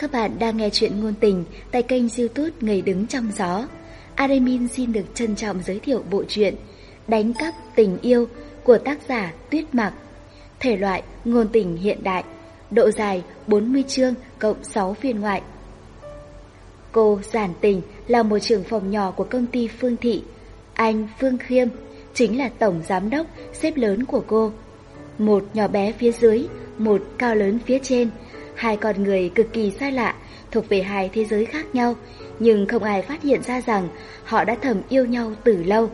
Các bạn đang nghe chuyện ngôn tình tại kênh youtube Người Đứng Trong Gió. Aremin xin được trân trọng giới thiệu bộ truyện Đánh cắp tình yêu của tác giả Tuyết Mặc. Thể loại ngôn tình hiện đại, độ dài 40 chương cộng 6 phiên ngoại. Cô Giản Tình là một trưởng phòng nhỏ của công ty Phương Thị. Anh Phương Khiêm chính là tổng giám đốc xếp lớn của cô. Một nhỏ bé phía dưới, một cao lớn phía trên Hai con người cực kỳ xa lạ, thuộc về hai thế giới khác nhau, nhưng không ai phát hiện ra rằng họ đã thầm yêu nhau từ lâu.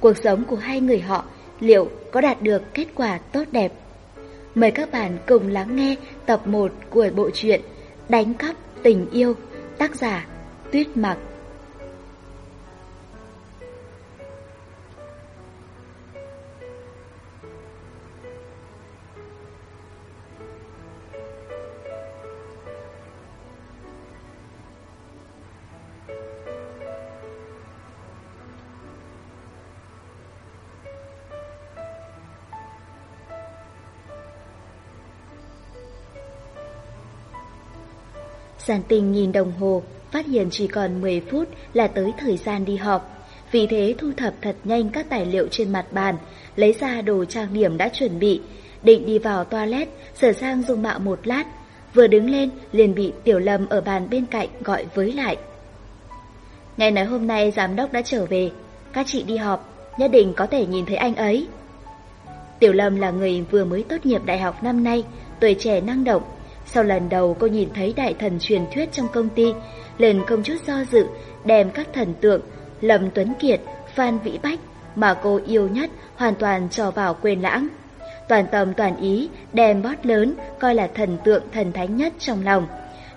Cuộc sống của hai người họ liệu có đạt được kết quả tốt đẹp? Mời các bạn cùng lắng nghe tập 1 của bộ truyện Đánh cắp tình yêu, tác giả Tuyết Mặc. Giản tình nhìn đồng hồ, phát hiện chỉ còn 10 phút là tới thời gian đi họp. Vì thế thu thập thật nhanh các tài liệu trên mặt bàn, lấy ra đồ trang điểm đã chuẩn bị, định đi vào toilet, sửa sang dung mạo một lát. Vừa đứng lên liền bị Tiểu Lâm ở bàn bên cạnh gọi với lại. Nghe nói hôm nay giám đốc đã trở về, các chị đi họp, nhất định có thể nhìn thấy anh ấy. Tiểu Lâm là người vừa mới tốt nghiệp đại học năm nay, tuổi trẻ năng động, sau lần đầu cô nhìn thấy đại thần truyền thuyết trong công ty, liền không chút do dự đem các thần tượng Lâm Tuấn Kiệt, Phan Vĩ Bách mà cô yêu nhất hoàn toàn cho vào quên lãng. Toàn tâm toàn ý đem bót lớn coi là thần tượng thần thánh nhất trong lòng.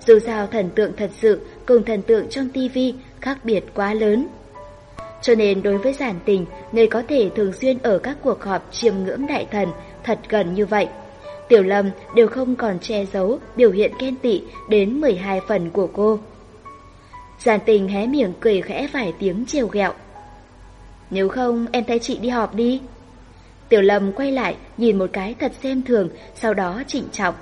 Dù sao thần tượng thật sự cùng thần tượng trong tivi khác biệt quá lớn. Cho nên đối với giản tình, người có thể thường xuyên ở các cuộc họp chiêm ngưỡng đại thần thật gần như vậy. Tiểu Lâm đều không còn che giấu biểu hiện ghen tị đến 12 phần của cô. Giàn tình hé miệng cười khẽ vài tiếng trêu ghẹo. Nếu không em thấy chị đi họp đi. Tiểu Lâm quay lại nhìn một cái thật xem thường, sau đó chỉnh trọng.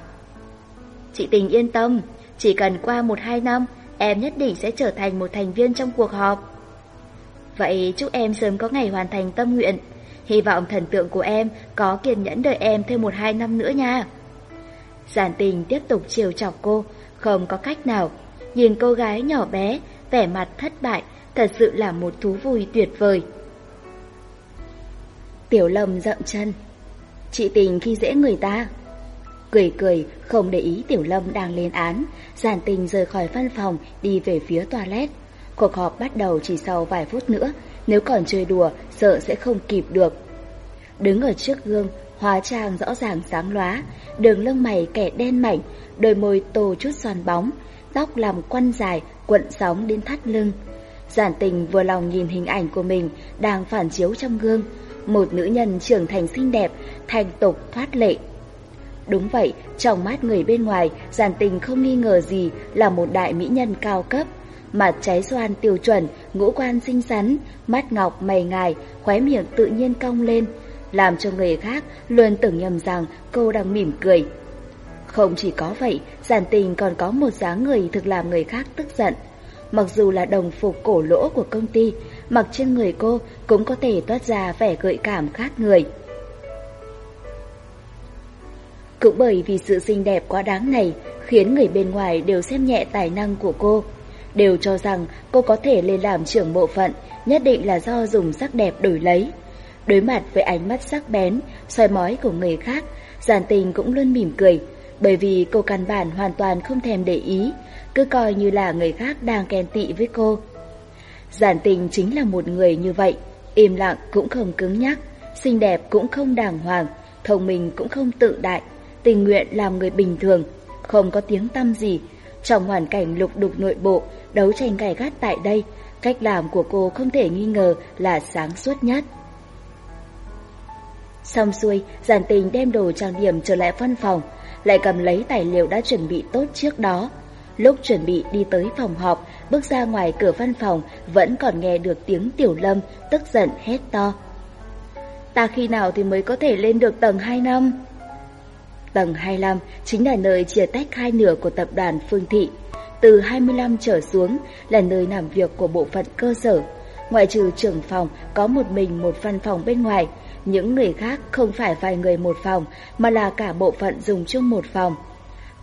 Chị tình yên tâm, chỉ cần qua 1-2 năm em nhất định sẽ trở thành một thành viên trong cuộc họp. Vậy chúc em sớm có ngày hoàn thành tâm nguyện. Hy vọng thần tượng của em có kiên nhẫn đợi em thêm một hai năm nữa nha. Giản tình tiếp tục chiều chọc cô, không có cách nào. Nhìn cô gái nhỏ bé, vẻ mặt thất bại, thật sự là một thú vui tuyệt vời. Tiểu Lâm dậm chân. Chị tình khi dễ người ta. Cười cười, không để ý Tiểu Lâm đang lên án, giản tình rời khỏi văn phòng đi về phía toilet. Cuộc họp bắt đầu chỉ sau vài phút nữa, nếu còn chơi đùa, sợ sẽ không kịp được. Đứng ở trước gương, hóa trang rõ ràng sáng lóa, đường lông mày kẻ đen mảnh, đôi môi tô chút xoàn bóng, tóc làm quăn dài, quận sóng đến thắt lưng. Giản tình vừa lòng nhìn hình ảnh của mình đang phản chiếu trong gương, một nữ nhân trưởng thành xinh đẹp, thành tục thoát lệ. Đúng vậy, trong mắt người bên ngoài, giản tình không nghi ngờ gì là một đại mỹ nhân cao cấp mặt trái xoan tiêu chuẩn, ngũ quan xinh xắn, mắt ngọc mày ngài, khóe miệng tự nhiên cong lên, làm cho người khác luôn tưởng nhầm rằng cô đang mỉm cười. Không chỉ có vậy, giản tình còn có một dáng người thực làm người khác tức giận. Mặc dù là đồng phục cổ lỗ của công ty, mặc trên người cô cũng có thể toát ra vẻ gợi cảm khác người. Cũng bởi vì sự xinh đẹp quá đáng này khiến người bên ngoài đều xem nhẹ tài năng của cô đều cho rằng cô có thể lên làm trưởng bộ phận, nhất định là do dùng sắc đẹp đổi lấy. Đối mặt với ánh mắt sắc bén, soi mói của người khác, giản tình cũng luôn mỉm cười, bởi vì cô căn bản hoàn toàn không thèm để ý, cứ coi như là người khác đang ghen tị với cô. Giản tình chính là một người như vậy, im lặng cũng không cứng nhắc, xinh đẹp cũng không đàng hoàng, thông minh cũng không tự đại, tình nguyện làm người bình thường, không có tiếng tăm gì. Trong hoàn cảnh lục đục nội bộ, đấu tranh gay gắt tại đây, cách làm của cô không thể nghi ngờ là sáng suốt nhất. Xong xuôi, giản tình đem đồ trang điểm trở lại văn phòng, lại cầm lấy tài liệu đã chuẩn bị tốt trước đó. Lúc chuẩn bị đi tới phòng họp, bước ra ngoài cửa văn phòng vẫn còn nghe được tiếng tiểu lâm tức giận hét to. Ta khi nào thì mới có thể lên được tầng 2 năm? Tầng 25 chính là nơi chia tách hai nửa của tập đoàn Phương Thị từ 25 trở xuống là nơi làm việc của bộ phận cơ sở. Ngoại trừ trưởng phòng có một mình một văn phòng bên ngoài, những người khác không phải vài người một phòng mà là cả bộ phận dùng chung một phòng.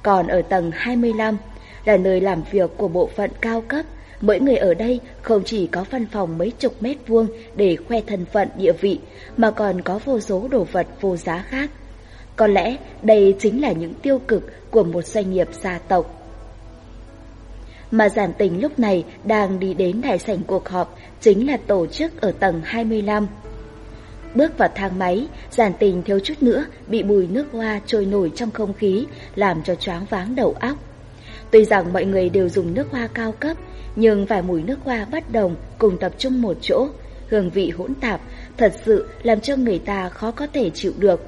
Còn ở tầng 25 là nơi làm việc của bộ phận cao cấp, mỗi người ở đây không chỉ có văn phòng mấy chục mét vuông để khoe thân phận địa vị mà còn có vô số đồ vật vô giá khác. Có lẽ đây chính là những tiêu cực của một doanh nghiệp gia tộc mà Giản Tình lúc này đang đi đến đại sảnh cuộc họp, chính là tổ chức ở tầng 25. Bước vào thang máy, Giản Tình thiếu chút nữa bị bùi nước hoa trôi nổi trong không khí, làm cho choáng váng đầu óc. Tuy rằng mọi người đều dùng nước hoa cao cấp, nhưng vài mùi nước hoa bất đồng cùng tập trung một chỗ, hương vị hỗn tạp, thật sự làm cho người ta khó có thể chịu được.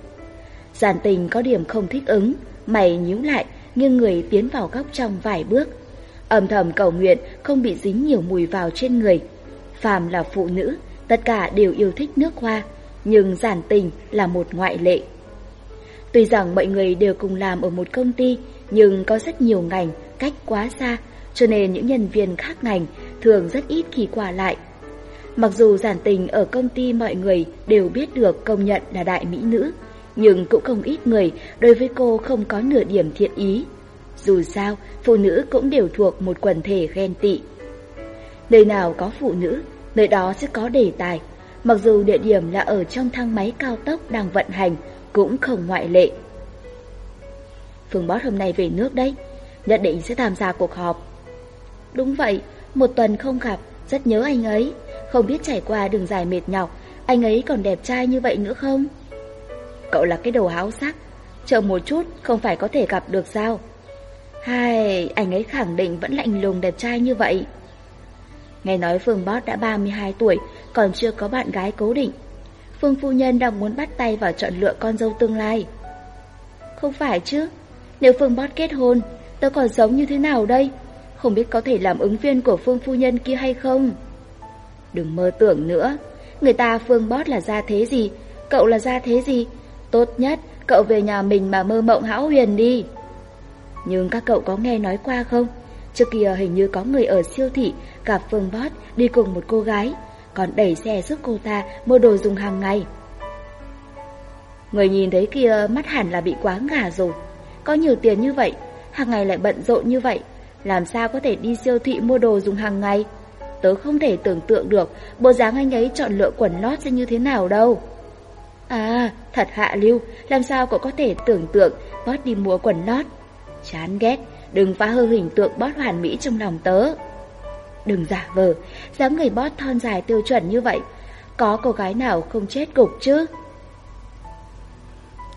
Giản Tình có điểm không thích ứng, mày nhíu lại, nhưng người tiến vào góc trong vài bước âm thầm cầu nguyện không bị dính nhiều mùi vào trên người. Phàm là phụ nữ, tất cả đều yêu thích nước hoa, nhưng giản tình là một ngoại lệ. Tuy rằng mọi người đều cùng làm ở một công ty, nhưng có rất nhiều ngành cách quá xa, cho nên những nhân viên khác ngành thường rất ít khi qua lại. Mặc dù giản tình ở công ty mọi người đều biết được công nhận là đại mỹ nữ, nhưng cũng không ít người đối với cô không có nửa điểm thiện ý. Dù sao, phụ nữ cũng đều thuộc một quần thể ghen tị. Nơi nào có phụ nữ, nơi đó sẽ có đề tài. Mặc dù địa điểm là ở trong thang máy cao tốc đang vận hành, cũng không ngoại lệ. Phương Bót hôm nay về nước đấy, nhất định sẽ tham gia cuộc họp. Đúng vậy, một tuần không gặp, rất nhớ anh ấy. Không biết trải qua đường dài mệt nhọc, anh ấy còn đẹp trai như vậy nữa không? Cậu là cái đầu háo sắc, chờ một chút không phải có thể gặp được sao? Hay, anh ấy khẳng định vẫn lạnh lùng đẹp trai như vậy. Nghe nói Phương Bót đã 32 tuổi, còn chưa có bạn gái cố định. Phương Phu Nhân đang muốn bắt tay vào chọn lựa con dâu tương lai. Không phải chứ, nếu Phương Bót kết hôn, tôi còn sống như thế nào đây? Không biết có thể làm ứng viên của Phương Phu Nhân kia hay không? Đừng mơ tưởng nữa, người ta Phương Bót là gia thế gì, cậu là gia thế gì? Tốt nhất, cậu về nhà mình mà mơ mộng hão huyền đi. Nhưng các cậu có nghe nói qua không? Trước kia hình như có người ở siêu thị gặp Phương Bót đi cùng một cô gái, còn đẩy xe giúp cô ta mua đồ dùng hàng ngày. Người nhìn thấy kia mắt hẳn là bị quá ngả rồi. Có nhiều tiền như vậy, hàng ngày lại bận rộn như vậy, làm sao có thể đi siêu thị mua đồ dùng hàng ngày? Tớ không thể tưởng tượng được bộ dáng anh ấy chọn lựa quần lót sẽ như thế nào đâu. À, thật hạ lưu, làm sao cậu có thể tưởng tượng Bót đi mua quần lót? Chán ghét, đừng phá hư hình tượng bót hoàn mỹ trong lòng tớ. Đừng giả vờ, dám người bót thon dài tiêu chuẩn như vậy, có cô gái nào không chết cục chứ?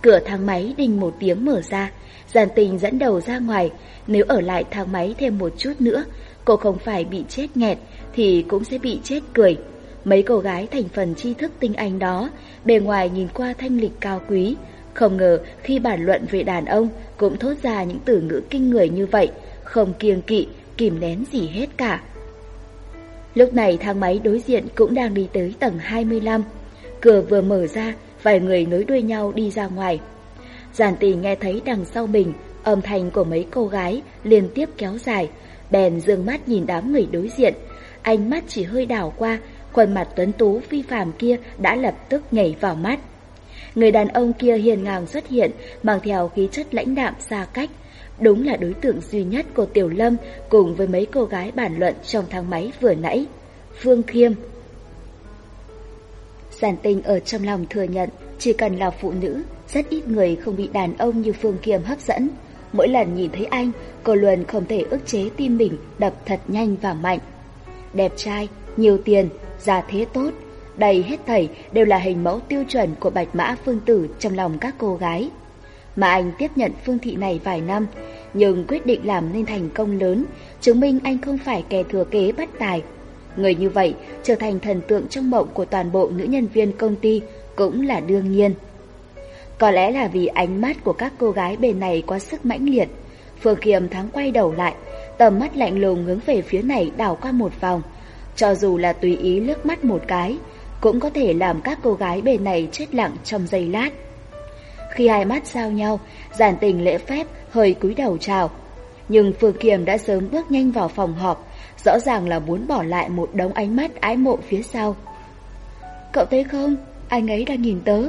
Cửa thang máy đinh một tiếng mở ra, giàn tình dẫn đầu ra ngoài, nếu ở lại thang máy thêm một chút nữa, cô không phải bị chết nghẹt thì cũng sẽ bị chết cười. Mấy cô gái thành phần tri thức tinh anh đó, bề ngoài nhìn qua thanh lịch cao quý, không ngờ khi bàn luận về đàn ông cũng thốt ra những từ ngữ kinh người như vậy, không kiêng kỵ, kìm nén gì hết cả. Lúc này thang máy đối diện cũng đang đi tới tầng 25. Cửa vừa mở ra, vài người nối đuôi nhau đi ra ngoài. Giản tỷ nghe thấy đằng sau mình, âm thanh của mấy cô gái liên tiếp kéo dài, bèn dương mắt nhìn đám người đối diện. Ánh mắt chỉ hơi đảo qua, khuôn mặt tuấn tú phi phàm kia đã lập tức nhảy vào mắt. Người đàn ông kia hiền ngang xuất hiện, mang theo khí chất lãnh đạm xa cách. Đúng là đối tượng duy nhất của Tiểu Lâm cùng với mấy cô gái bàn luận trong thang máy vừa nãy. Phương Khiêm Giản tình ở trong lòng thừa nhận, chỉ cần là phụ nữ, rất ít người không bị đàn ông như Phương Khiêm hấp dẫn. Mỗi lần nhìn thấy anh, cô luôn không thể ức chế tim mình đập thật nhanh và mạnh. Đẹp trai, nhiều tiền, gia thế tốt, đây hết thảy đều là hình mẫu tiêu chuẩn của bạch mã phương tử trong lòng các cô gái. Mà anh tiếp nhận phương thị này vài năm, nhưng quyết định làm nên thành công lớn, chứng minh anh không phải kẻ thừa kế bất tài. Người như vậy trở thành thần tượng trong mộng của toàn bộ nữ nhân viên công ty cũng là đương nhiên. Có lẽ là vì ánh mắt của các cô gái bên này quá sức mãnh liệt, Phương Kiềm thoáng quay đầu lại, tầm mắt lạnh lùng hướng về phía này đảo qua một vòng. Cho dù là tùy ý lướt mắt một cái, cũng có thể làm các cô gái bề này chết lặng trong giây lát. Khi hai mắt giao nhau, giản tình lễ phép hơi cúi đầu chào. Nhưng Phương Kiềm đã sớm bước nhanh vào phòng họp, rõ ràng là muốn bỏ lại một đống ánh mắt ái mộ phía sau. Cậu thấy không, anh ấy đang nhìn tớ.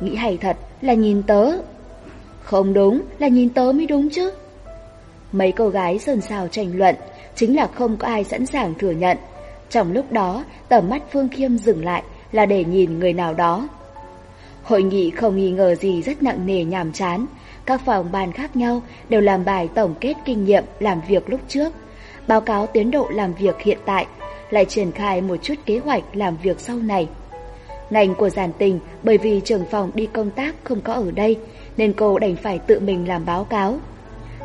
Nghĩ hay thật là nhìn tớ. Không đúng, là nhìn tớ mới đúng chứ. Mấy cô gái sần sào tranh luận, chính là không có ai sẵn sàng thừa nhận trong lúc đó, tầm mắt Phương Khiêm dừng lại là để nhìn người nào đó. Hội nghị không nghi ngờ gì rất nặng nề nhàm chán. Các phòng ban khác nhau đều làm bài tổng kết kinh nghiệm làm việc lúc trước, báo cáo tiến độ làm việc hiện tại, lại triển khai một chút kế hoạch làm việc sau này. Ngành của giàn tình bởi vì trưởng phòng đi công tác không có ở đây nên cô đành phải tự mình làm báo cáo.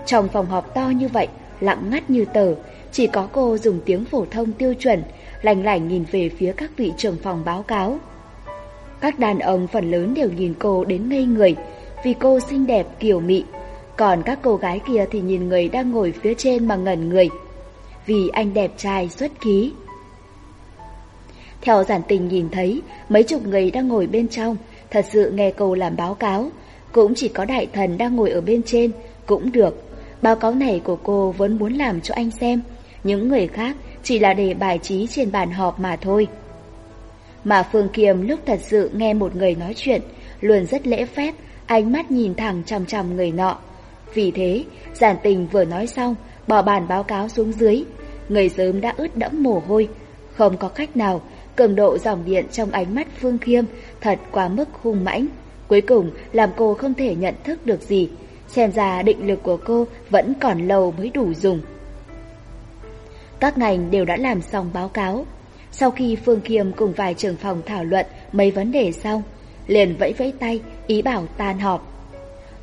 Trong phòng họp to như vậy lặng ngắt như tờ, chỉ có cô dùng tiếng phổ thông tiêu chuẩn, lành lảnh nhìn về phía các vị trưởng phòng báo cáo. Các đàn ông phần lớn đều nhìn cô đến ngây người, vì cô xinh đẹp kiểu mị, còn các cô gái kia thì nhìn người đang ngồi phía trên mà ngẩn người, vì anh đẹp trai xuất khí. Theo giản tình nhìn thấy, mấy chục người đang ngồi bên trong, thật sự nghe cô làm báo cáo, cũng chỉ có đại thần đang ngồi ở bên trên, cũng được, Báo cáo này của cô vẫn muốn làm cho anh xem, những người khác chỉ là để bài trí trên bàn họp mà thôi. Mà Phương Kiềm lúc thật sự nghe một người nói chuyện, luôn rất lễ phép, ánh mắt nhìn thẳng chằm chằm người nọ. Vì thế, giản tình vừa nói xong, bỏ bàn báo cáo xuống dưới. Người sớm đã ướt đẫm mồ hôi, không có cách nào, cường độ dòng điện trong ánh mắt Phương Khiêm thật quá mức hung mãnh. Cuối cùng làm cô không thể nhận thức được gì, xem ra định lực của cô vẫn còn lâu mới đủ dùng. Các ngành đều đã làm xong báo cáo. Sau khi Phương Kiêm cùng vài trưởng phòng thảo luận mấy vấn đề xong, liền vẫy vẫy tay, ý bảo tan họp.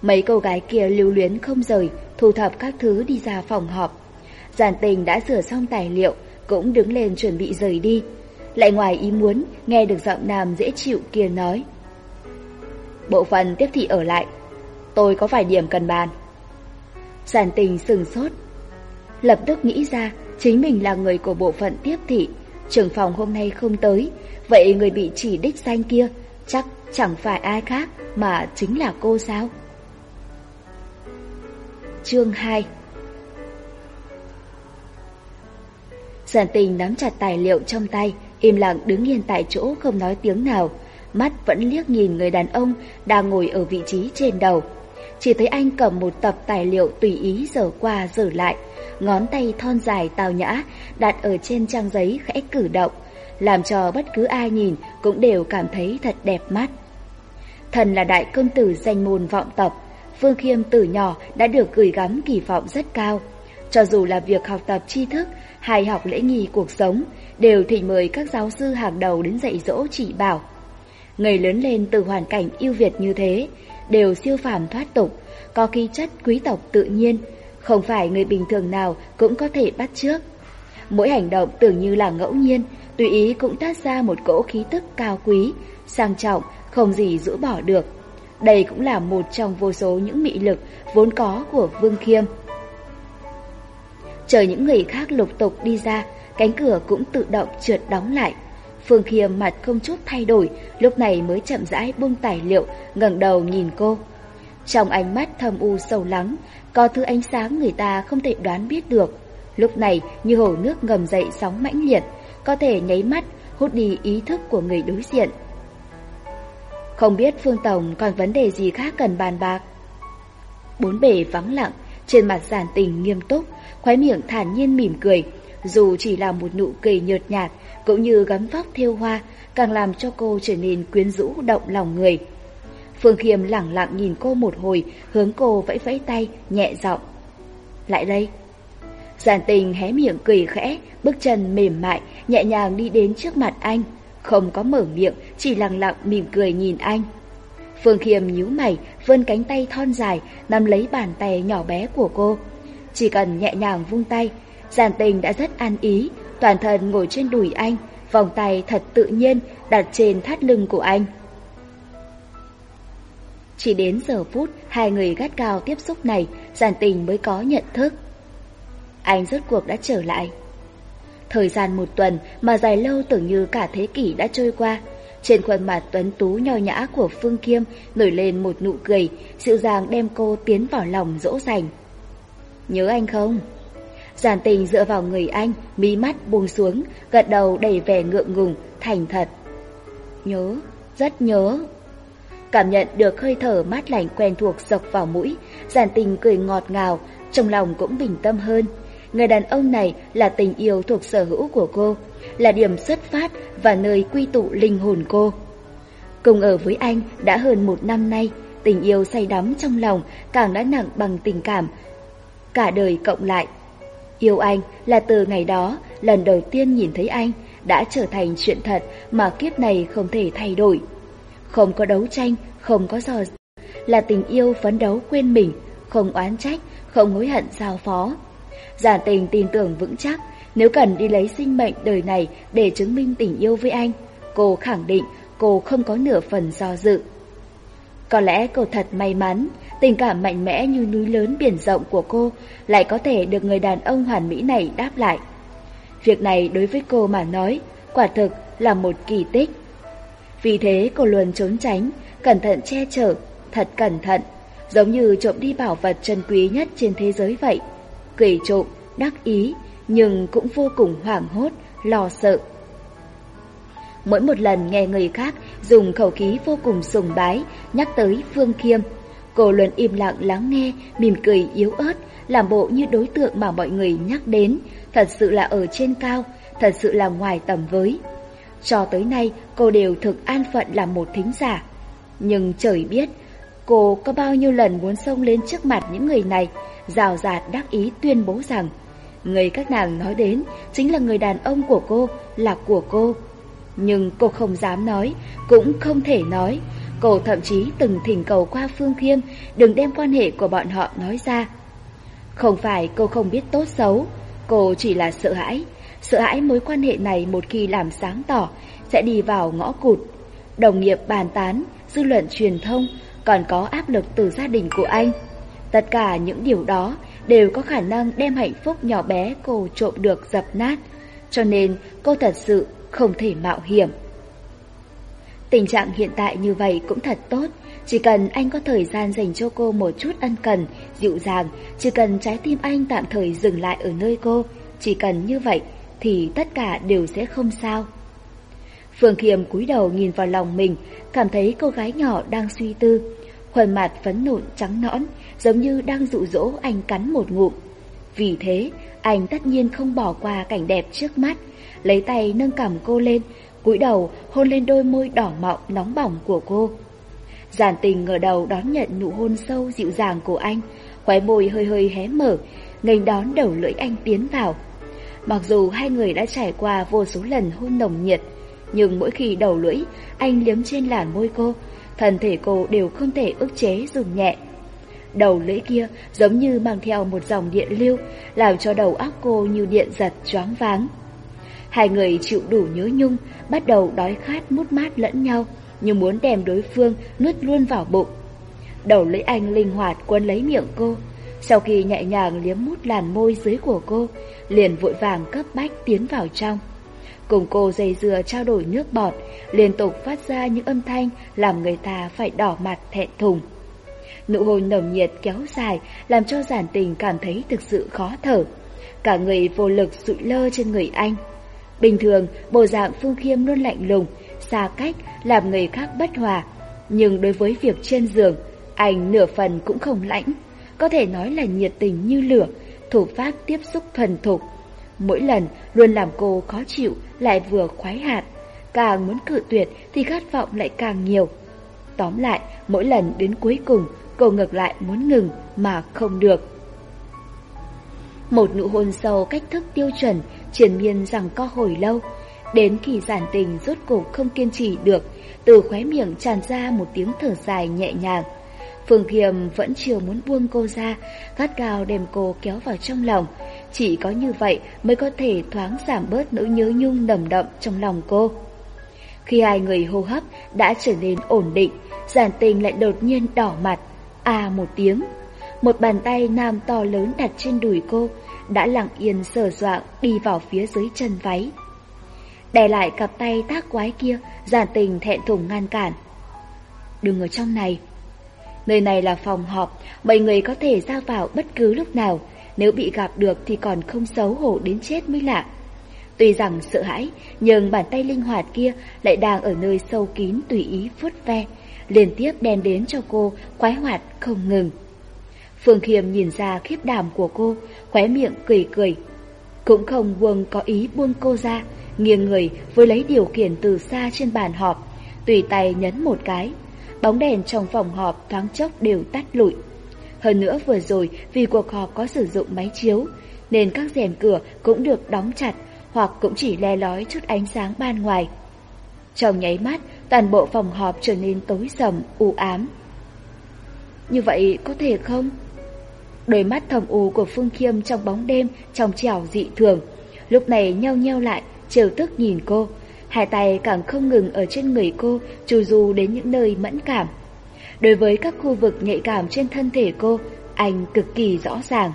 Mấy cô gái kia lưu luyến không rời, thu thập các thứ đi ra phòng họp. Giản tình đã sửa xong tài liệu, cũng đứng lên chuẩn bị rời đi. Lại ngoài ý muốn, nghe được giọng nam dễ chịu kia nói. Bộ phận tiếp thị ở lại, Tôi có vài điểm cần bàn. Giản tình sừng sốt. Lập tức nghĩ ra chính mình là người của bộ phận tiếp thị. Trưởng phòng hôm nay không tới. Vậy người bị chỉ đích danh kia chắc chẳng phải ai khác mà chính là cô sao? Chương 2 Giản tình nắm chặt tài liệu trong tay, im lặng đứng yên tại chỗ không nói tiếng nào, mắt vẫn liếc nhìn người đàn ông đang ngồi ở vị trí trên đầu chỉ thấy anh cầm một tập tài liệu tùy ý dở qua dở lại, ngón tay thon dài tào nhã đặt ở trên trang giấy khẽ cử động, làm cho bất cứ ai nhìn cũng đều cảm thấy thật đẹp mắt. Thần là đại công tử danh môn vọng tộc, phương Khiêm từ nhỏ đã được gửi gắm kỳ vọng rất cao. Cho dù là việc học tập tri thức hay học lễ nghi cuộc sống, đều thỉnh mời các giáo sư hàng đầu đến dạy dỗ chỉ bảo. Người lớn lên từ hoàn cảnh ưu Việt như thế, đều siêu phàm thoát tục, có khí chất quý tộc tự nhiên, không phải người bình thường nào cũng có thể bắt chước. Mỗi hành động tưởng như là ngẫu nhiên, tùy ý cũng tác ra một cỗ khí tức cao quý, sang trọng, không gì rũ bỏ được. Đây cũng là một trong vô số những mị lực vốn có của Vương Khiêm. Chờ những người khác lục tục đi ra, cánh cửa cũng tự động trượt đóng lại. Phương Khiêm mặt không chút thay đổi, lúc này mới chậm rãi buông tài liệu, ngẩng đầu nhìn cô. Trong ánh mắt thâm u sâu lắng, có thứ ánh sáng người ta không thể đoán biết được. Lúc này như hồ nước ngầm dậy sóng mãnh liệt, có thể nháy mắt, hút đi ý thức của người đối diện. Không biết Phương Tổng còn vấn đề gì khác cần bàn bạc. Bốn bề vắng lặng, trên mặt giản tình nghiêm túc, khóe miệng thản nhiên mỉm cười, dù chỉ là một nụ cười nhợt nhạt cũng như gắn vóc theo hoa càng làm cho cô trở nên quyến rũ động lòng người. Phương Khiêm lẳng lặng nhìn cô một hồi, hướng cô vẫy vẫy tay, nhẹ giọng. Lại đây. Giản tình hé miệng cười khẽ, bước chân mềm mại, nhẹ nhàng đi đến trước mặt anh. Không có mở miệng, chỉ lặng lặng mỉm cười nhìn anh. Phương Khiêm nhíu mày, vươn cánh tay thon dài, nắm lấy bàn tay nhỏ bé của cô. Chỉ cần nhẹ nhàng vung tay, giản tình đã rất an ý, toàn thân ngồi trên đùi anh, vòng tay thật tự nhiên đặt trên thắt lưng của anh. Chỉ đến giờ phút hai người gắt cao tiếp xúc này, giản tình mới có nhận thức. Anh rốt cuộc đã trở lại. Thời gian một tuần mà dài lâu tưởng như cả thế kỷ đã trôi qua, trên khuôn mặt tuấn tú nho nhã của Phương Kiêm nổi lên một nụ cười, dịu dàng đem cô tiến vào lòng dỗ dành. Nhớ anh không? Giản tình dựa vào người anh, mí mắt buông xuống, gật đầu đầy vẻ ngượng ngùng, thành thật. Nhớ, rất nhớ. Cảm nhận được hơi thở mát lạnh quen thuộc dọc vào mũi, giản tình cười ngọt ngào, trong lòng cũng bình tâm hơn. Người đàn ông này là tình yêu thuộc sở hữu của cô, là điểm xuất phát và nơi quy tụ linh hồn cô. Cùng ở với anh đã hơn một năm nay, tình yêu say đắm trong lòng càng đã nặng bằng tình cảm. Cả đời cộng lại Yêu anh là từ ngày đó, lần đầu tiên nhìn thấy anh, đã trở thành chuyện thật mà kiếp này không thể thay đổi. Không có đấu tranh, không có giò, là tình yêu phấn đấu quên mình, không oán trách, không hối hận giao phó. Giả tình tin tưởng vững chắc, nếu cần đi lấy sinh mệnh đời này để chứng minh tình yêu với anh, cô khẳng định cô không có nửa phần do dự. Có lẽ cô thật may mắn, tình cảm mạnh mẽ như núi lớn biển rộng của cô lại có thể được người đàn ông hoàn mỹ này đáp lại. Việc này đối với cô mà nói, quả thực là một kỳ tích. Vì thế cô luôn trốn tránh, cẩn thận che chở, thật cẩn thận, giống như trộm đi bảo vật trân quý nhất trên thế giới vậy. Kỳ trộm, đắc ý, nhưng cũng vô cùng hoảng hốt, lo sợ. Mỗi một lần nghe người khác dùng khẩu khí vô cùng sùng bái, nhắc tới Phương Khiêm. Cô luôn im lặng lắng nghe, mỉm cười yếu ớt, làm bộ như đối tượng mà mọi người nhắc đến, thật sự là ở trên cao, thật sự là ngoài tầm với. Cho tới nay, cô đều thực an phận là một thính giả. Nhưng trời biết, cô có bao nhiêu lần muốn xông lên trước mặt những người này, rào rạt đắc ý tuyên bố rằng Người các nàng nói đến chính là người đàn ông của cô, là của cô, nhưng cô không dám nói, cũng không thể nói. Cô thậm chí từng thỉnh cầu qua Phương Khiêm đừng đem quan hệ của bọn họ nói ra. Không phải cô không biết tốt xấu, cô chỉ là sợ hãi. Sợ hãi mối quan hệ này một khi làm sáng tỏ, sẽ đi vào ngõ cụt. Đồng nghiệp bàn tán, dư luận truyền thông, còn có áp lực từ gia đình của anh. Tất cả những điều đó đều có khả năng đem hạnh phúc nhỏ bé cô trộm được dập nát. Cho nên cô thật sự không thể mạo hiểm. Tình trạng hiện tại như vậy cũng thật tốt, chỉ cần anh có thời gian dành cho cô một chút ân cần, dịu dàng, chỉ cần trái tim anh tạm thời dừng lại ở nơi cô, chỉ cần như vậy thì tất cả đều sẽ không sao. Phương Khiêm cúi đầu nhìn vào lòng mình, cảm thấy cô gái nhỏ đang suy tư, khuôn mặt phấn nộn trắng nõn, giống như đang dụ dỗ anh cắn một ngụm. Vì thế, anh tất nhiên không bỏ qua cảnh đẹp trước mắt, lấy tay nâng cằm cô lên, cúi đầu hôn lên đôi môi đỏ mọng nóng bỏng của cô. Giản tình ngờ đầu đón nhận nụ hôn sâu dịu dàng của anh, khóe môi hơi hơi hé mở, nghênh đón đầu lưỡi anh tiến vào. Mặc dù hai người đã trải qua vô số lần hôn nồng nhiệt, nhưng mỗi khi đầu lưỡi anh liếm trên làn môi cô, thân thể cô đều không thể ức chế dùng nhẹ. Đầu lưỡi kia giống như mang theo một dòng điện lưu, làm cho đầu óc cô như điện giật choáng váng. Hai người chịu đủ nhớ nhung, bắt đầu đói khát mút mát lẫn nhau, như muốn đem đối phương nuốt luôn vào bụng. Đầu lưỡi anh linh hoạt quấn lấy miệng cô, sau khi nhẹ nhàng liếm mút làn môi dưới của cô, liền vội vàng cấp bách tiến vào trong. Cùng cô dây dừa trao đổi nước bọt, liên tục phát ra những âm thanh làm người ta phải đỏ mặt thẹn thùng. Nụ hôn nồng nhiệt kéo dài làm cho giản tình cảm thấy thực sự khó thở. Cả người vô lực sụi lơ trên người anh. Bình thường, bộ dạng Phương Khiêm luôn lạnh lùng, xa cách, làm người khác bất hòa. Nhưng đối với việc trên giường, anh nửa phần cũng không lãnh. Có thể nói là nhiệt tình như lửa, thủ pháp tiếp xúc thuần thục. Mỗi lần luôn làm cô khó chịu, lại vừa khoái hạt. Càng muốn cự tuyệt thì khát vọng lại càng nhiều. Tóm lại, mỗi lần đến cuối cùng, cô ngược lại muốn ngừng mà không được. Một nụ hôn sâu cách thức tiêu chuẩn, triển miên rằng co hồi lâu. Đến khi giản tình rốt cục không kiên trì được, từ khóe miệng tràn ra một tiếng thở dài nhẹ nhàng. Phương Thiềm vẫn chưa muốn buông cô ra, gắt gào đem cô kéo vào trong lòng. Chỉ có như vậy mới có thể thoáng giảm bớt nỗi nhớ nhung nồng đậm trong lòng cô. Khi hai người hô hấp đã trở nên ổn định, giản tình lại đột nhiên đỏ mặt, à một tiếng. Một bàn tay nam to lớn đặt trên đùi cô, đã lặng yên sờ dọa đi vào phía dưới chân váy. Đè lại cặp tay tác quái kia, giản tình thẹn thùng ngăn cản. Đừng ở trong này. Nơi này là phòng họp, mọi người có thể ra vào bất cứ lúc nào, nếu bị gặp được thì còn không xấu hổ đến chết mới lạ. Tuy rằng sợ hãi, nhưng bàn tay linh hoạt kia lại đang ở nơi sâu kín tùy ý vuốt ve, liên tiếp đem đến cho cô khoái hoạt không ngừng. Phương Khiêm nhìn ra khiếp đảm của cô, khóe miệng cười cười. Cũng không Vương có ý buông cô ra, nghiêng người với lấy điều khiển từ xa trên bàn họp, tùy tay nhấn một cái. Bóng đèn trong phòng họp thoáng chốc đều tắt lụi. Hơn nữa vừa rồi vì cuộc họp có sử dụng máy chiếu, nên các rèm cửa cũng được đóng chặt hoặc cũng chỉ le lói chút ánh sáng ban ngoài. Trong nháy mắt, toàn bộ phòng họp trở nên tối sầm, u ám. Như vậy có thể không? Đôi mắt thầm u của Phương Khiêm trong bóng đêm, trong trẻo dị thường. Lúc này nheo nheo lại, trêu tức nhìn cô. Hai tay càng không ngừng ở trên người cô, trù du đến những nơi mẫn cảm. Đối với các khu vực nhạy cảm trên thân thể cô, anh cực kỳ rõ ràng.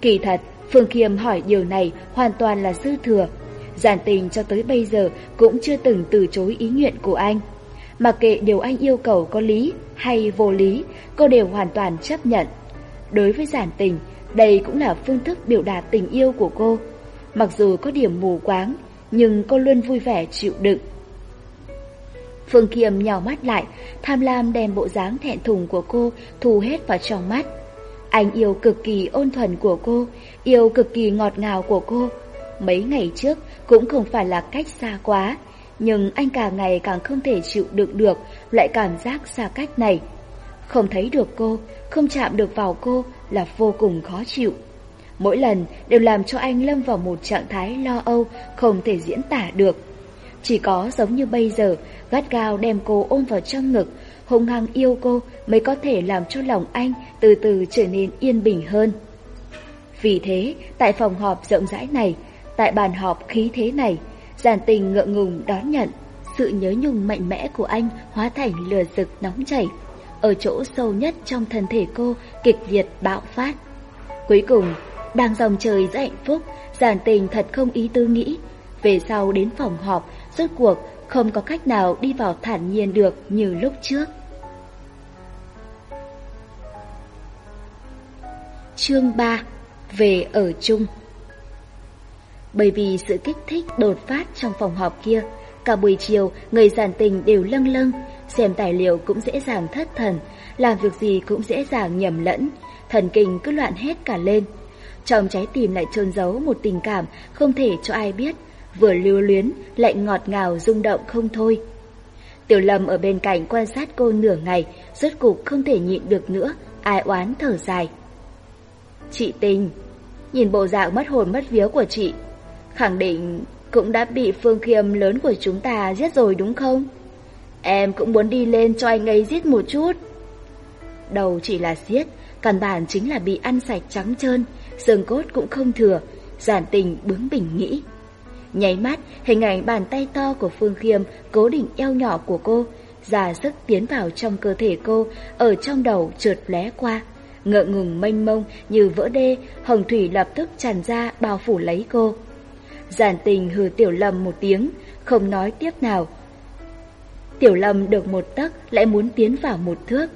Kỳ thật, Phương Khiêm hỏi điều này hoàn toàn là dư thừa. Giản tình cho tới bây giờ cũng chưa từng từ chối ý nguyện của anh. Mặc kệ điều anh yêu cầu có lý hay vô lý, cô đều hoàn toàn chấp nhận. Đối với giản tình, đây cũng là phương thức biểu đạt tình yêu của cô. Mặc dù có điểm mù quáng, nhưng cô luôn vui vẻ chịu đựng. Phương Kiềm nhào mắt lại, tham lam đem bộ dáng thẹn thùng của cô thu hết vào trong mắt. Anh yêu cực kỳ ôn thuần của cô, yêu cực kỳ ngọt ngào của cô. Mấy ngày trước cũng không phải là cách xa quá, nhưng anh càng ngày càng không thể chịu đựng được loại cảm giác xa cách này. Không thấy được cô, không chạm được vào cô là vô cùng khó chịu. Mỗi lần đều làm cho anh lâm vào một trạng thái lo âu không thể diễn tả được. Chỉ có giống như bây giờ, gắt gao đem cô ôm vào trong ngực, hùng hăng yêu cô mới có thể làm cho lòng anh từ từ trở nên yên bình hơn. Vì thế, tại phòng họp rộng rãi này, tại bàn họp khí thế này, giản tình ngượng ngùng đón nhận, sự nhớ nhung mạnh mẽ của anh hóa thành lửa rực nóng chảy ở chỗ sâu nhất trong thân thể cô kịch liệt bạo phát. Cuối cùng, đang dòng trời rất hạnh phúc, giản tình thật không ý tư nghĩ. Về sau đến phòng họp, rốt cuộc không có cách nào đi vào thản nhiên được như lúc trước. Chương 3 Về ở chung Bởi vì sự kích thích đột phát trong phòng họp kia, Cả buổi chiều, người giản tình đều lâng lâng, xem tài liệu cũng dễ dàng thất thần, làm việc gì cũng dễ dàng nhầm lẫn, thần kinh cứ loạn hết cả lên. Trong trái tim lại trôn giấu một tình cảm không thể cho ai biết, vừa lưu luyến lại ngọt ngào rung động không thôi. Tiểu Lâm ở bên cạnh quan sát cô nửa ngày, rốt cục không thể nhịn được nữa, ai oán thở dài. Chị Tình, nhìn bộ dạng mất hồn mất vía của chị, khẳng định cũng đã bị phương khiêm lớn của chúng ta giết rồi đúng không? Em cũng muốn đi lên cho anh ấy giết một chút. Đầu chỉ là giết, căn bản chính là bị ăn sạch trắng trơn, xương cốt cũng không thừa, giản tình bướng bỉnh nghĩ. Nháy mắt, hình ảnh bàn tay to của Phương Khiêm cố định eo nhỏ của cô, già sức tiến vào trong cơ thể cô, ở trong đầu trượt lé qua. ngợ ngùng mênh mông như vỡ đê, hồng thủy lập tức tràn ra bao phủ lấy cô. Giản tình hừ Tiểu Lâm một tiếng, không nói tiếp nào. Tiểu Lâm được một tấc lại muốn tiến vào một thước.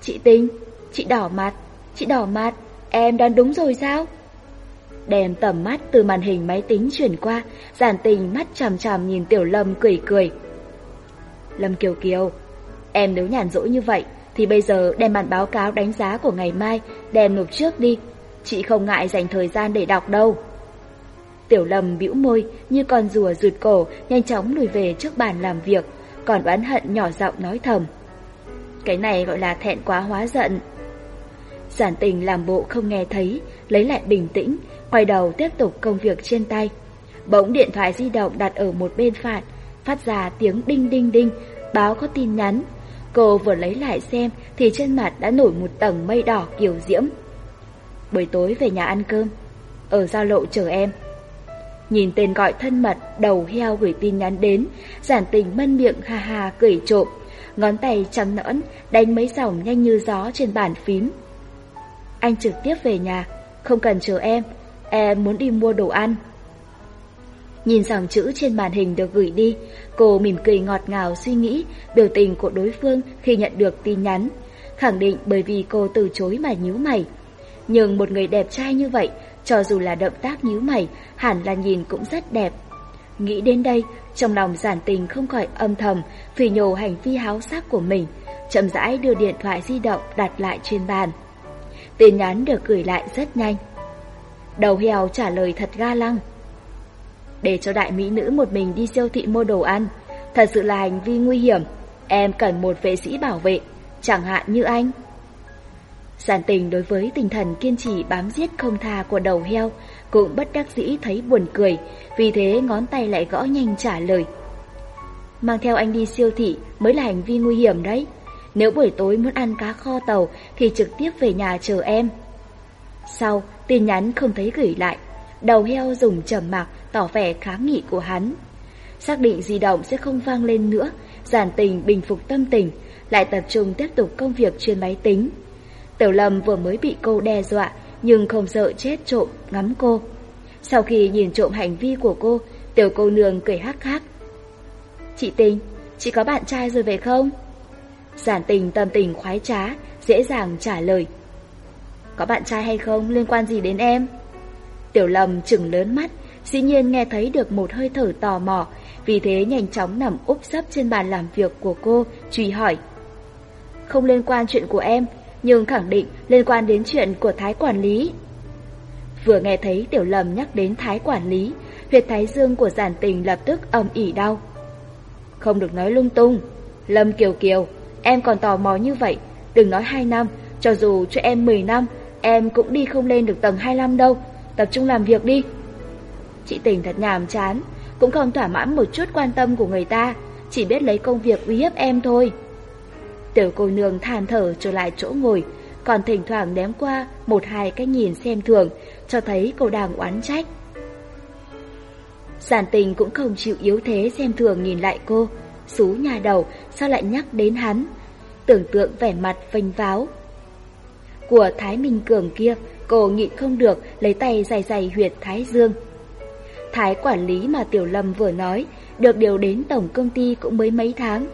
Chị Tinh, chị đỏ mặt, chị đỏ mặt, em đoán đúng rồi sao? Đem tầm mắt từ màn hình máy tính chuyển qua, giản tình mắt chằm chằm nhìn Tiểu Lâm cười cười. Lâm Kiều Kiều, em nếu nhàn rỗi như vậy, thì bây giờ đem bản báo cáo đánh giá của ngày mai đem nộp trước đi. Chị không ngại dành thời gian để đọc đâu. Tiểu Lâm bĩu môi như con rùa rụt cổ, nhanh chóng lùi về trước bàn làm việc, còn oán hận nhỏ giọng nói thầm. Cái này gọi là thẹn quá hóa giận. Giản tình làm bộ không nghe thấy, lấy lại bình tĩnh, quay đầu tiếp tục công việc trên tay. Bỗng điện thoại di động đặt ở một bên phải, phát ra tiếng đinh đinh đinh, báo có tin nhắn. Cô vừa lấy lại xem thì trên mặt đã nổi một tầng mây đỏ kiểu diễm. Buổi tối về nhà ăn cơm, ở giao lộ chờ em. Nhìn tên gọi thân mật, đầu heo gửi tin nhắn đến, giản tình mân miệng ha ha cười trộm, ngón tay trắng nõn, đánh mấy dòng nhanh như gió trên bàn phím. Anh trực tiếp về nhà, không cần chờ em, em muốn đi mua đồ ăn. Nhìn dòng chữ trên màn hình được gửi đi, cô mỉm cười ngọt ngào suy nghĩ biểu tình của đối phương khi nhận được tin nhắn, khẳng định bởi vì cô từ chối mà nhíu mày. Nhưng một người đẹp trai như vậy cho dù là động tác nhíu mày, hẳn là nhìn cũng rất đẹp. Nghĩ đến đây, trong lòng giản tình không khỏi âm thầm, phỉ nhổ hành vi háo sắc của mình, chậm rãi đưa điện thoại di động đặt lại trên bàn. Tin nhắn được gửi lại rất nhanh. Đầu heo trả lời thật ga lăng. Để cho đại mỹ nữ một mình đi siêu thị mua đồ ăn, thật sự là hành vi nguy hiểm. Em cần một vệ sĩ bảo vệ, chẳng hạn như anh sản tình đối với tinh thần kiên trì bám giết không tha của đầu heo cũng bất đắc dĩ thấy buồn cười, vì thế ngón tay lại gõ nhanh trả lời. Mang theo anh đi siêu thị mới là hành vi nguy hiểm đấy. Nếu buổi tối muốn ăn cá kho tàu thì trực tiếp về nhà chờ em. Sau, tin nhắn không thấy gửi lại. Đầu heo dùng trầm mặc tỏ vẻ kháng nghị của hắn. Xác định di động sẽ không vang lên nữa, giản tình bình phục tâm tình, lại tập trung tiếp tục công việc trên máy tính. Tiểu Lâm vừa mới bị cô đe dọa, nhưng không sợ chết trộm ngắm cô. Sau khi nhìn trộm hành vi của cô, tiểu cô nương cười hắc hắc. Chị Tình, chị có bạn trai rồi về không? Giản tình tâm tình khoái trá, dễ dàng trả lời. Có bạn trai hay không liên quan gì đến em? Tiểu Lâm chừng lớn mắt, dĩ nhiên nghe thấy được một hơi thở tò mò, vì thế nhanh chóng nằm úp sấp trên bàn làm việc của cô, truy hỏi. Không liên quan chuyện của em, nhưng khẳng định liên quan đến chuyện của Thái Quản lý. Vừa nghe thấy Tiểu Lâm nhắc đến Thái Quản lý, huyệt thái dương của giản tình lập tức âm ỉ đau. Không được nói lung tung, Lâm Kiều Kiều, em còn tò mò như vậy, đừng nói 2 năm, cho dù cho em 10 năm, em cũng đi không lên được tầng 25 đâu, tập trung làm việc đi. Chị Tình thật nhàm chán, cũng không thỏa mãn một chút quan tâm của người ta, chỉ biết lấy công việc uy hiếp em thôi. Tiểu cô nương than thở trở lại chỗ ngồi, còn thỉnh thoảng ném qua một hai cái nhìn xem thường, cho thấy cô đang oán trách. Giản tình cũng không chịu yếu thế xem thường nhìn lại cô, xú nhà đầu sao lại nhắc đến hắn, tưởng tượng vẻ mặt phênh váo. Của Thái Minh Cường kia, cô nhịn không được lấy tay dày dày huyệt Thái Dương. Thái quản lý mà Tiểu Lâm vừa nói, được điều đến tổng công ty cũng mới mấy tháng,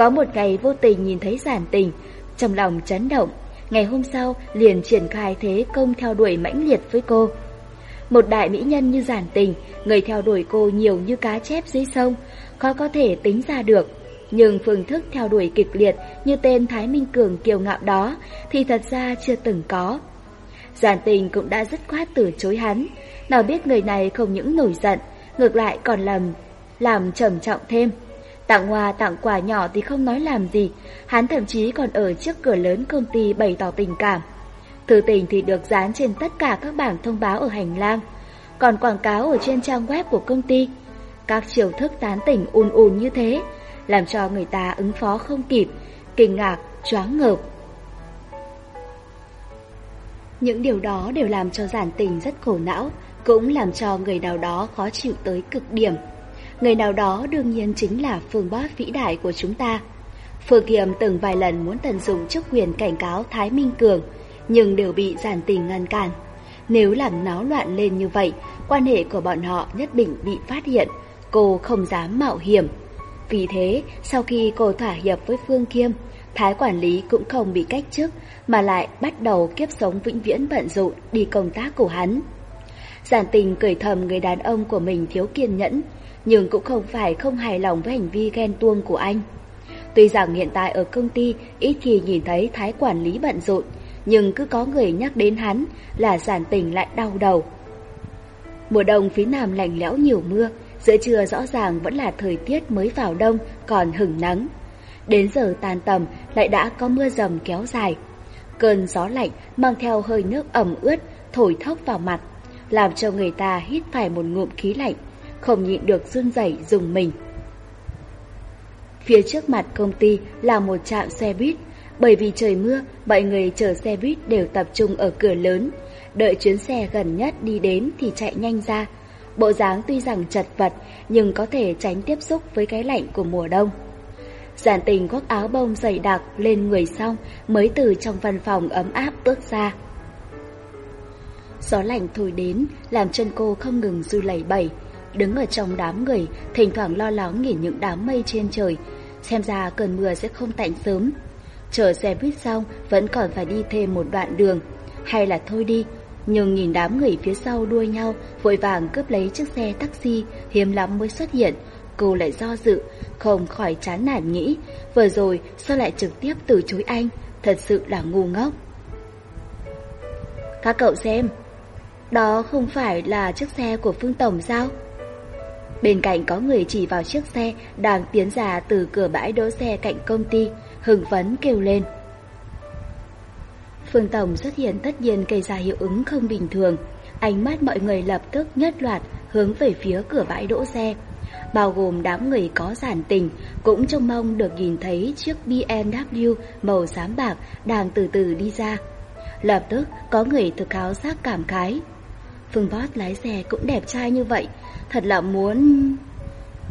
có một ngày vô tình nhìn thấy giản tình, trong lòng chấn động, ngày hôm sau liền triển khai thế công theo đuổi mãnh liệt với cô. Một đại mỹ nhân như giản tình, người theo đuổi cô nhiều như cá chép dưới sông, khó có thể tính ra được. Nhưng phương thức theo đuổi kịch liệt như tên Thái Minh Cường kiều ngạo đó thì thật ra chưa từng có. Giản tình cũng đã dứt khoát từ chối hắn, nào biết người này không những nổi giận, ngược lại còn làm, làm trầm trọng thêm. Tặng hoa tặng quà nhỏ thì không nói làm gì, hắn thậm chí còn ở trước cửa lớn công ty bày tỏ tình cảm. Thư tình thì được dán trên tất cả các bảng thông báo ở hành lang, còn quảng cáo ở trên trang web của công ty. Các chiều thức tán tỉnh ùn ùn như thế, làm cho người ta ứng phó không kịp, kinh ngạc, choáng ngợp. Những điều đó đều làm cho giản tình rất khổ não, cũng làm cho người nào đó khó chịu tới cực điểm. Người nào đó đương nhiên chính là phương Bác vĩ đại của chúng ta. Phương Kiệm từng vài lần muốn tận dụng chức quyền cảnh cáo Thái Minh Cường, nhưng đều bị giản tình ngăn cản. Nếu làm náo loạn lên như vậy, quan hệ của bọn họ nhất định bị phát hiện, cô không dám mạo hiểm. Vì thế, sau khi cô thỏa hiệp với Phương Kiêm, Thái quản lý cũng không bị cách chức mà lại bắt đầu kiếp sống vĩnh viễn bận rộn đi công tác của hắn. Giản tình cười thầm người đàn ông của mình thiếu kiên nhẫn, nhưng cũng không phải không hài lòng với hành vi ghen tuông của anh. Tuy rằng hiện tại ở công ty ít khi nhìn thấy thái quản lý bận rộn, nhưng cứ có người nhắc đến hắn là giản tình lại đau đầu. Mùa đông phía nam lạnh lẽo nhiều mưa, giữa trưa rõ ràng vẫn là thời tiết mới vào đông còn hửng nắng. Đến giờ tan tầm lại đã có mưa rầm kéo dài. Cơn gió lạnh mang theo hơi nước ẩm ướt thổi thốc vào mặt, làm cho người ta hít phải một ngụm khí lạnh không nhịn được run rẩy dùng mình. Phía trước mặt công ty là một trạm xe buýt, bởi vì trời mưa, mọi người chờ xe buýt đều tập trung ở cửa lớn, đợi chuyến xe gần nhất đi đến thì chạy nhanh ra. Bộ dáng tuy rằng chật vật nhưng có thể tránh tiếp xúc với cái lạnh của mùa đông. Giản tình khoác áo bông dày đặc lên người xong mới từ trong văn phòng ấm áp bước ra. Gió lạnh thổi đến làm chân cô không ngừng du lẩy bẩy, đứng ở trong đám người, thỉnh thoảng lo lắng nhìn những đám mây trên trời. Xem ra cơn mưa sẽ không tạnh sớm. Chờ xe buýt xong, vẫn còn phải đi thêm một đoạn đường. Hay là thôi đi, nhưng nhìn đám người phía sau đua nhau, vội vàng cướp lấy chiếc xe taxi, hiếm lắm mới xuất hiện. Cô lại do dự, không khỏi chán nản nghĩ, vừa rồi sao lại trực tiếp từ chối anh, thật sự là ngu ngốc. Các cậu xem, đó không phải là chiếc xe của Phương Tổng sao? Bên cạnh có người chỉ vào chiếc xe đang tiến ra từ cửa bãi đỗ xe cạnh công ty, hưng phấn kêu lên. Phương Tổng xuất hiện tất nhiên gây ra hiệu ứng không bình thường. Ánh mắt mọi người lập tức nhất loạt hướng về phía cửa bãi đỗ xe. Bao gồm đám người có giản tình cũng trông mong được nhìn thấy chiếc BMW màu xám bạc đang từ từ đi ra. Lập tức có người thực háo giác cảm khái. Phương Bót lái xe cũng đẹp trai như vậy, Thật là muốn...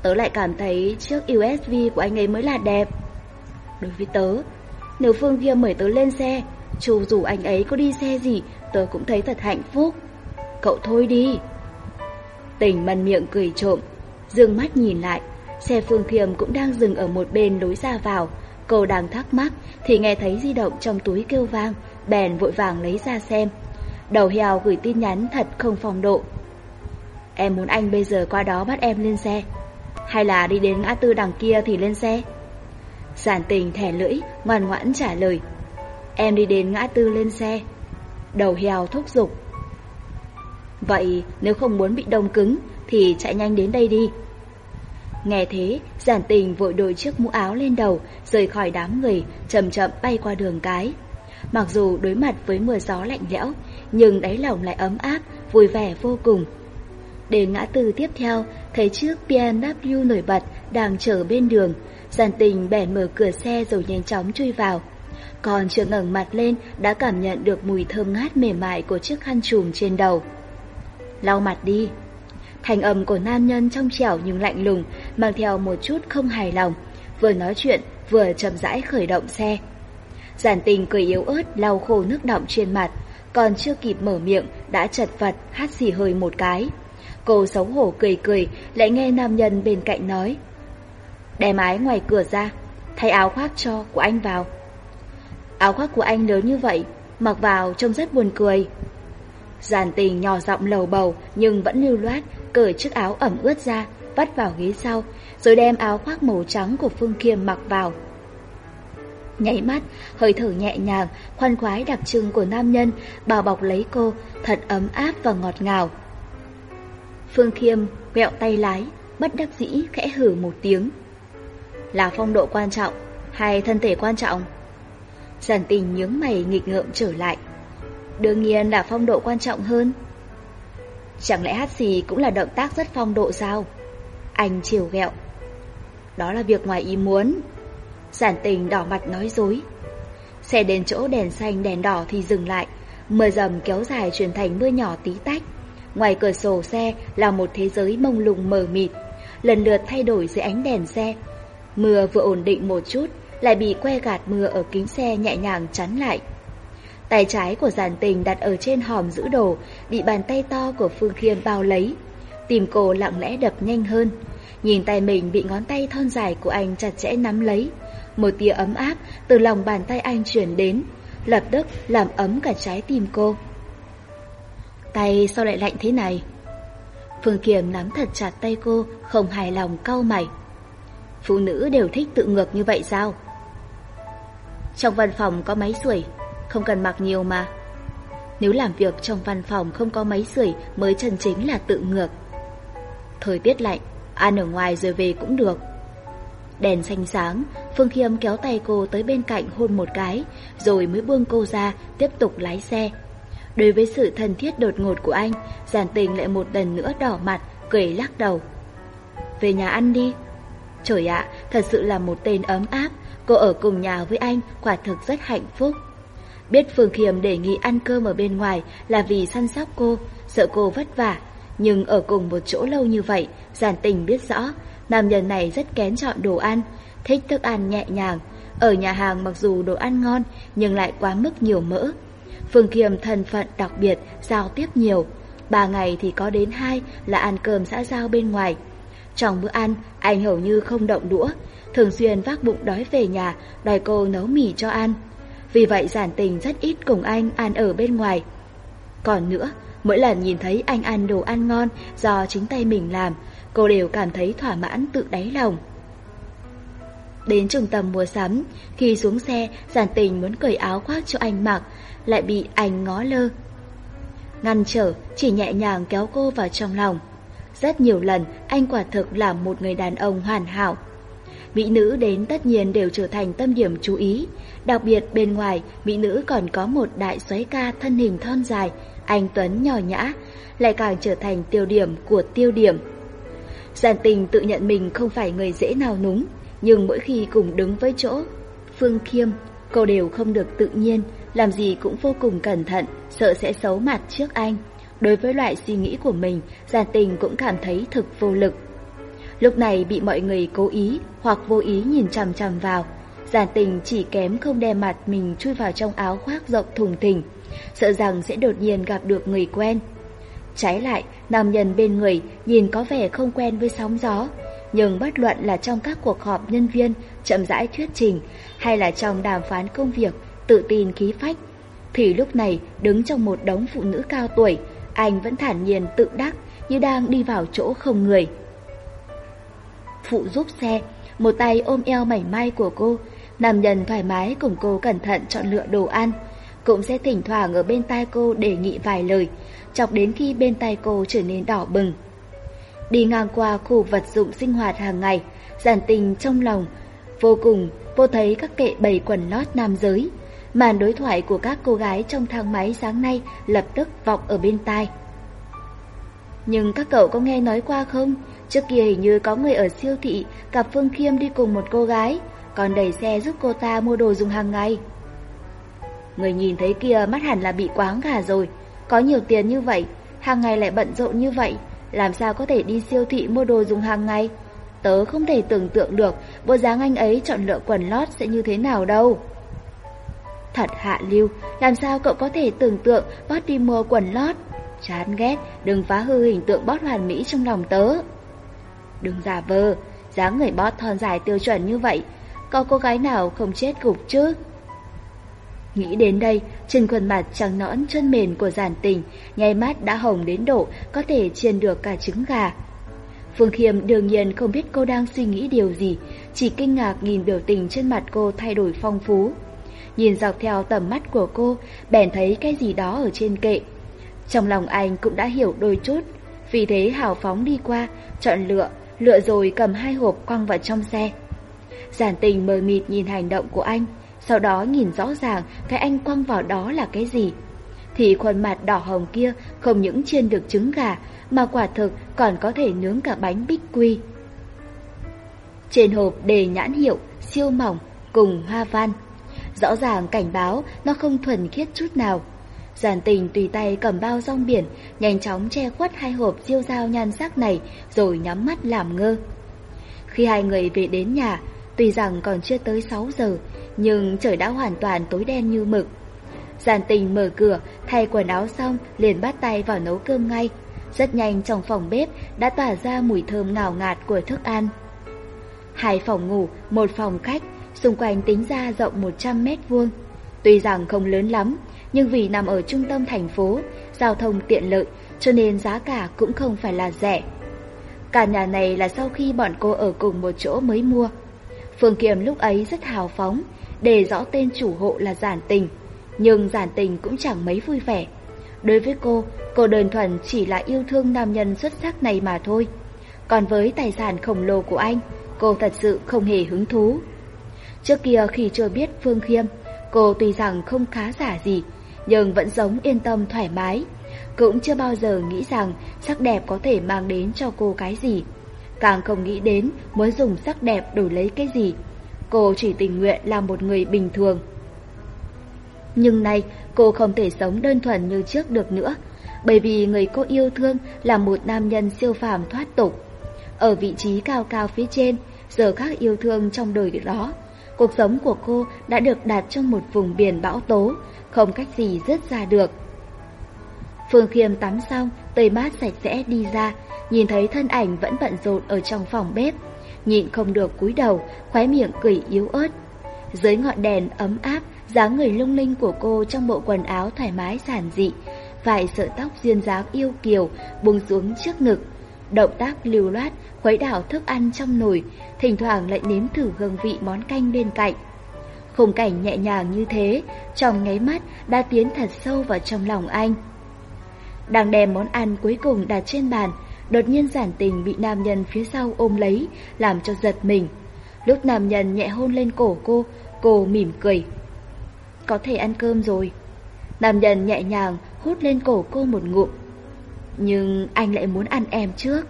Tớ lại cảm thấy chiếc USV của anh ấy mới là đẹp. Đối với tớ, nếu Phương kia mời tớ lên xe, dù dù anh ấy có đi xe gì, tớ cũng thấy thật hạnh phúc. Cậu thôi đi. tỉnh mần miệng cười trộm, dương mắt nhìn lại, xe Phương Thiềm cũng đang dừng ở một bên lối ra vào. cậu đang thắc mắc thì nghe thấy di động trong túi kêu vang, bèn vội vàng lấy ra xem. Đầu heo gửi tin nhắn thật không phong độ, Em muốn anh bây giờ qua đó bắt em lên xe. Hay là đi đến ngã tư đằng kia thì lên xe. Giản tình thẻ lưỡi, Ngoan ngoãn trả lời. Em đi đến ngã tư lên xe. Đầu heo thúc giục. Vậy nếu không muốn bị đông cứng Thì chạy nhanh đến đây đi. Nghe thế, Giản tình vội đội chiếc mũ áo lên đầu, Rời khỏi đám người, Chậm chậm bay qua đường cái. Mặc dù đối mặt với mưa gió lạnh lẽo, Nhưng đáy lòng lại ấm áp, Vui vẻ vô cùng. Đến ngã tư tiếp theo, thấy chiếc BMW nổi bật đang chở bên đường. Giàn tình bèn mở cửa xe rồi nhanh chóng chui vào. Còn chưa ngẩng mặt lên đã cảm nhận được mùi thơm ngát mềm mại của chiếc khăn trùm trên đầu. Lau mặt đi. Thành âm của nam nhân trong trẻo nhưng lạnh lùng, mang theo một chút không hài lòng. Vừa nói chuyện, vừa chậm rãi khởi động xe. Giản tình cười yếu ớt lau khô nước đọng trên mặt, còn chưa kịp mở miệng đã chật vật hắt xì hơi một cái. Cô xấu hổ cười cười, lại nghe nam nhân bên cạnh nói. Đem ái ngoài cửa ra, thay áo khoác cho của anh vào. Áo khoác của anh lớn như vậy, mặc vào trông rất buồn cười. Giàn tình nhỏ giọng lầu bầu nhưng vẫn lưu loát, cởi chiếc áo ẩm ướt ra, vắt vào ghế sau, rồi đem áo khoác màu trắng của Phương Kiêm mặc vào. Nhảy mắt, hơi thở nhẹ nhàng, khoan khoái đặc trưng của nam nhân, bao bọc lấy cô, thật ấm áp và ngọt ngào. Phương Khiêm quẹo tay lái, bất đắc dĩ khẽ hử một tiếng. Là phong độ quan trọng hay thân thể quan trọng? Giản tình nhướng mày nghịch ngợm trở lại. Đương nhiên là phong độ quan trọng hơn. Chẳng lẽ hát gì cũng là động tác rất phong độ sao? Anh chiều gẹo. Đó là việc ngoài ý muốn. Giản tình đỏ mặt nói dối. Xe đến chỗ đèn xanh đèn đỏ thì dừng lại. Mưa dầm kéo dài chuyển thành mưa nhỏ tí tách. Ngoài cửa sổ xe là một thế giới mông lung mờ mịt, lần lượt thay đổi dưới ánh đèn xe. Mưa vừa ổn định một chút, lại bị que gạt mưa ở kính xe nhẹ nhàng chắn lại. Tay trái của giản tình đặt ở trên hòm giữ đồ, bị bàn tay to của Phương Khiêm bao lấy. Tìm cô lặng lẽ đập nhanh hơn, nhìn tay mình bị ngón tay thon dài của anh chặt chẽ nắm lấy. Một tia ấm áp từ lòng bàn tay anh chuyển đến, lập tức làm ấm cả trái tim cô. Tay sao lại lạnh thế này? Phương Kiềm nắm thật chặt tay cô, không hài lòng cau mày. Phụ nữ đều thích tự ngược như vậy sao? Trong văn phòng có máy sưởi, không cần mặc nhiều mà. Nếu làm việc trong văn phòng không có máy sưởi mới chân chính là tự ngược. Thời tiết lạnh, ăn ở ngoài rồi về cũng được. Đèn xanh sáng, Phương kiềm kéo tay cô tới bên cạnh hôn một cái, rồi mới buông cô ra, tiếp tục lái xe, Đối với sự thân thiết đột ngột của anh, giản tình lại một lần nữa đỏ mặt, cười lắc đầu. Về nhà ăn đi. Trời ạ, thật sự là một tên ấm áp, cô ở cùng nhà với anh quả thực rất hạnh phúc. Biết Phương Khiêm đề nghị ăn cơm ở bên ngoài là vì săn sóc cô, sợ cô vất vả. Nhưng ở cùng một chỗ lâu như vậy, giản tình biết rõ, nam nhân này rất kén chọn đồ ăn, thích thức ăn nhẹ nhàng. Ở nhà hàng mặc dù đồ ăn ngon, nhưng lại quá mức nhiều mỡ, Phương Kiềm thân phận đặc biệt, giao tiếp nhiều. Ba ngày thì có đến hai là ăn cơm xã giao bên ngoài. Trong bữa ăn, anh hầu như không động đũa, thường xuyên vác bụng đói về nhà, đòi cô nấu mì cho ăn. Vì vậy giản tình rất ít cùng anh ăn ở bên ngoài. Còn nữa, mỗi lần nhìn thấy anh ăn đồ ăn ngon do chính tay mình làm, cô đều cảm thấy thỏa mãn tự đáy lòng. Đến trung tâm mua sắm, khi xuống xe, giản tình muốn cởi áo khoác cho anh mặc, lại bị anh ngó lơ. Ngăn trở chỉ nhẹ nhàng kéo cô vào trong lòng. Rất nhiều lần anh quả thực là một người đàn ông hoàn hảo. Mỹ nữ đến tất nhiên đều trở thành tâm điểm chú ý. Đặc biệt bên ngoài, mỹ nữ còn có một đại xoáy ca thân hình thon dài, anh Tuấn nhỏ nhã, lại càng trở thành tiêu điểm của tiêu điểm. Giản tình tự nhận mình không phải người dễ nào núng, nhưng mỗi khi cùng đứng với chỗ, Phương Khiêm, cô đều không được tự nhiên, làm gì cũng vô cùng cẩn thận, sợ sẽ xấu mặt trước anh. Đối với loại suy nghĩ của mình, giản tình cũng cảm thấy thực vô lực. Lúc này bị mọi người cố ý hoặc vô ý nhìn chằm chằm vào, giản tình chỉ kém không đe mặt mình chui vào trong áo khoác rộng thùng thình, sợ rằng sẽ đột nhiên gặp được người quen. Trái lại, nam nhân bên người nhìn có vẻ không quen với sóng gió, nhưng bất luận là trong các cuộc họp nhân viên, chậm rãi thuyết trình hay là trong đàm phán công việc, tự tin khí phách. Thì lúc này, đứng trong một đống phụ nữ cao tuổi, anh vẫn thản nhiên tự đắc như đang đi vào chỗ không người. Phụ giúp xe, một tay ôm eo mảnh mai của cô, nam nhân thoải mái cùng cô cẩn thận chọn lựa đồ ăn, cũng sẽ thỉnh thoảng ở bên tai cô đề nghị vài lời, chọc đến khi bên tai cô trở nên đỏ bừng. Đi ngang qua khu vật dụng sinh hoạt hàng ngày, giản tình trong lòng, vô cùng vô thấy các kệ bày quần lót nam giới, Màn đối thoại của các cô gái trong thang máy sáng nay lập tức vọng ở bên tai. Nhưng các cậu có nghe nói qua không? Trước kia hình như có người ở siêu thị gặp Phương Khiêm đi cùng một cô gái, còn đẩy xe giúp cô ta mua đồ dùng hàng ngày. Người nhìn thấy kia mắt hẳn là bị quáng cả rồi, có nhiều tiền như vậy, hàng ngày lại bận rộn như vậy, làm sao có thể đi siêu thị mua đồ dùng hàng ngày? Tớ không thể tưởng tượng được bộ dáng anh ấy chọn lựa quần lót sẽ như thế nào đâu. Thật hạ lưu, làm sao cậu có thể tưởng tượng bót đi mua quần lót? Chán ghét, đừng phá hư hình tượng bót hoàn mỹ trong lòng tớ. Đừng giả vờ, dáng người bót thon dài tiêu chuẩn như vậy, có cô gái nào không chết gục chứ? Nghĩ đến đây, trên khuôn mặt trắng nõn chân mềm của giản tình, nháy mắt đã hồng đến độ có thể chiên được cả trứng gà. Phương Khiêm đương nhiên không biết cô đang suy nghĩ điều gì, chỉ kinh ngạc nhìn biểu tình trên mặt cô thay đổi phong phú. Nhìn dọc theo tầm mắt của cô, bèn thấy cái gì đó ở trên kệ. Trong lòng anh cũng đã hiểu đôi chút, vì thế hào phóng đi qua, chọn lựa, lựa rồi cầm hai hộp quăng vào trong xe. Giản tình mờ mịt nhìn hành động của anh, sau đó nhìn rõ ràng cái anh quăng vào đó là cái gì. Thì khuôn mặt đỏ hồng kia không những chiên được trứng gà, mà quả thực còn có thể nướng cả bánh bích quy. Trên hộp đề nhãn hiệu siêu mỏng cùng hoa văn rõ ràng cảnh báo nó không thuần khiết chút nào. Giản tình tùy tay cầm bao rong biển, nhanh chóng che khuất hai hộp diêu dao nhan sắc này rồi nhắm mắt làm ngơ. Khi hai người về đến nhà, tuy rằng còn chưa tới 6 giờ, nhưng trời đã hoàn toàn tối đen như mực. Giàn tình mở cửa, thay quần áo xong liền bắt tay vào nấu cơm ngay. Rất nhanh trong phòng bếp đã tỏa ra mùi thơm ngào ngạt của thức ăn. Hai phòng ngủ, một phòng khách xung quanh tính ra rộng 100 mét vuông. Tuy rằng không lớn lắm, nhưng vì nằm ở trung tâm thành phố, giao thông tiện lợi, cho nên giá cả cũng không phải là rẻ. Cả nhà này là sau khi bọn cô ở cùng một chỗ mới mua. Phương Kiềm lúc ấy rất hào phóng, để rõ tên chủ hộ là Giản Tình, nhưng Giản Tình cũng chẳng mấy vui vẻ. Đối với cô, cô đơn thuần chỉ là yêu thương nam nhân xuất sắc này mà thôi. Còn với tài sản khổng lồ của anh, cô thật sự không hề hứng thú. Trước kia khi chưa biết Phương Khiêm, cô tuy rằng không khá giả gì, nhưng vẫn sống yên tâm thoải mái. Cũng chưa bao giờ nghĩ rằng sắc đẹp có thể mang đến cho cô cái gì. Càng không nghĩ đến muốn dùng sắc đẹp đổi lấy cái gì. Cô chỉ tình nguyện là một người bình thường. Nhưng nay cô không thể sống đơn thuần như trước được nữa, bởi vì người cô yêu thương là một nam nhân siêu phàm thoát tục. Ở vị trí cao cao phía trên, giờ khác yêu thương trong đời đó Cuộc sống của cô đã được đặt trong một vùng biển bão tố, không cách gì rớt ra được. Phương Khiêm tắm xong, tơi mát sạch sẽ đi ra, nhìn thấy thân ảnh vẫn bận rộn ở trong phòng bếp, nhịn không được cúi đầu, khóe miệng cười yếu ớt. Dưới ngọn đèn ấm áp, dáng người lung linh của cô trong bộ quần áo thoải mái giản dị, vài sợi tóc duyên dáng yêu kiều buông xuống trước ngực, Động tác lưu loát, khuấy đảo thức ăn trong nồi, thỉnh thoảng lại nếm thử hương vị món canh bên cạnh. Khung cảnh nhẹ nhàng như thế, trong nháy mắt đã tiến thật sâu vào trong lòng anh. Đang đem món ăn cuối cùng đặt trên bàn, đột nhiên giản tình bị nam nhân phía sau ôm lấy, làm cho giật mình. Lúc nam nhân nhẹ hôn lên cổ cô, cô mỉm cười. Có thể ăn cơm rồi. Nam nhân nhẹ nhàng hút lên cổ cô một ngụm, nhưng anh lại muốn ăn em trước.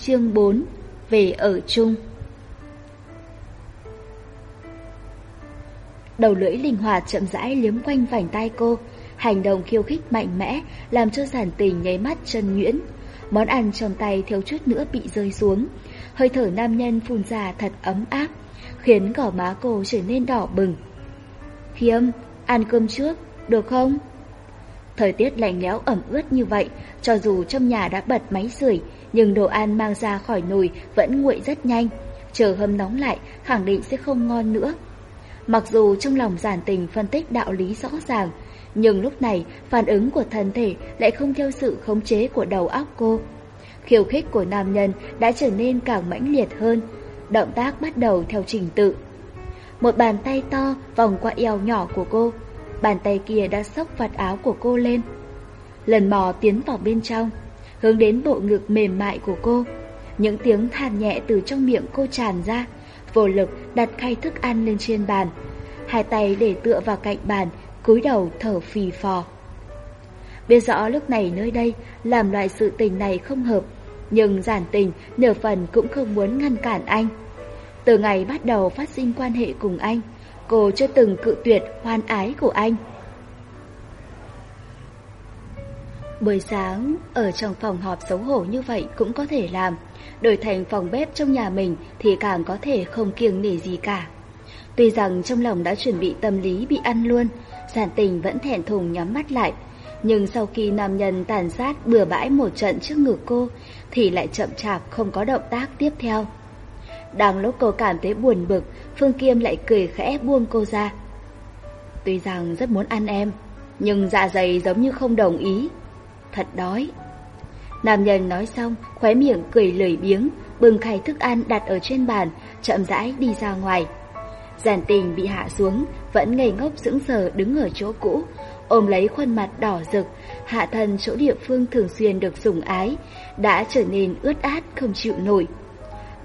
Chương 4 Về ở chung. Đầu lưỡi linh hoạt chậm rãi liếm quanh vành tay cô. Hành động khiêu khích mạnh mẽ Làm cho giản tình nháy mắt chân nhuyễn. Món ăn trong tay thiếu chút nữa bị rơi xuống. Hơi thở nam nhân phun ra thật ấm áp, Khiến gò má cô trở nên đỏ bừng. Khiêm, ăn cơm trước, được không? Thời tiết lạnh lẽo ẩm ướt như vậy, cho dù trong nhà đã bật máy sưởi, nhưng đồ ăn mang ra khỏi nồi vẫn nguội rất nhanh, chờ hâm nóng lại khẳng định sẽ không ngon nữa. Mặc dù trong lòng giản tình phân tích đạo lý rõ ràng, nhưng lúc này phản ứng của thân thể lại không theo sự khống chế của đầu óc cô. Khiêu khích của nam nhân đã trở nên càng mãnh liệt hơn, động tác bắt đầu theo trình tự. Một bàn tay to vòng qua eo nhỏ của cô, bàn tay kia đã xốc vạt áo của cô lên. Lần mò tiến vào bên trong, hướng đến bộ ngực mềm mại của cô. Những tiếng than nhẹ từ trong miệng cô tràn ra, vô lực đặt khay thức ăn lên trên bàn. Hai tay để tựa vào cạnh bàn, cúi đầu thở phì phò. Biết rõ lúc này nơi đây làm loại sự tình này không hợp, nhưng giản tình nửa phần cũng không muốn ngăn cản anh. Từ ngày bắt đầu phát sinh quan hệ cùng anh, cô chưa từng cự tuyệt hoan ái của anh. Buổi sáng, ở trong phòng họp xấu hổ như vậy cũng có thể làm, đổi thành phòng bếp trong nhà mình thì càng có thể không kiêng nể gì cả. Tuy rằng trong lòng đã chuẩn bị tâm lý bị ăn luôn, giản tình vẫn thẹn thùng nhắm mắt lại, nhưng sau khi nam nhân tàn sát bừa bãi một trận trước ngực cô thì lại chậm chạp không có động tác tiếp theo. Đang lúc cô cảm thấy buồn bực, Phương Kiêm lại cười khẽ buông cô ra. Tuy rằng rất muốn ăn em, nhưng dạ dày giống như không đồng ý. Thật đói. Nam nhân nói xong, khóe miệng cười lười biếng, bừng khay thức ăn đặt ở trên bàn, chậm rãi đi ra ngoài. Giản tình bị hạ xuống, vẫn ngây ngốc sững sờ đứng ở chỗ cũ, ôm lấy khuôn mặt đỏ rực, hạ thân chỗ địa phương thường xuyên được sủng ái, đã trở nên ướt át không chịu nổi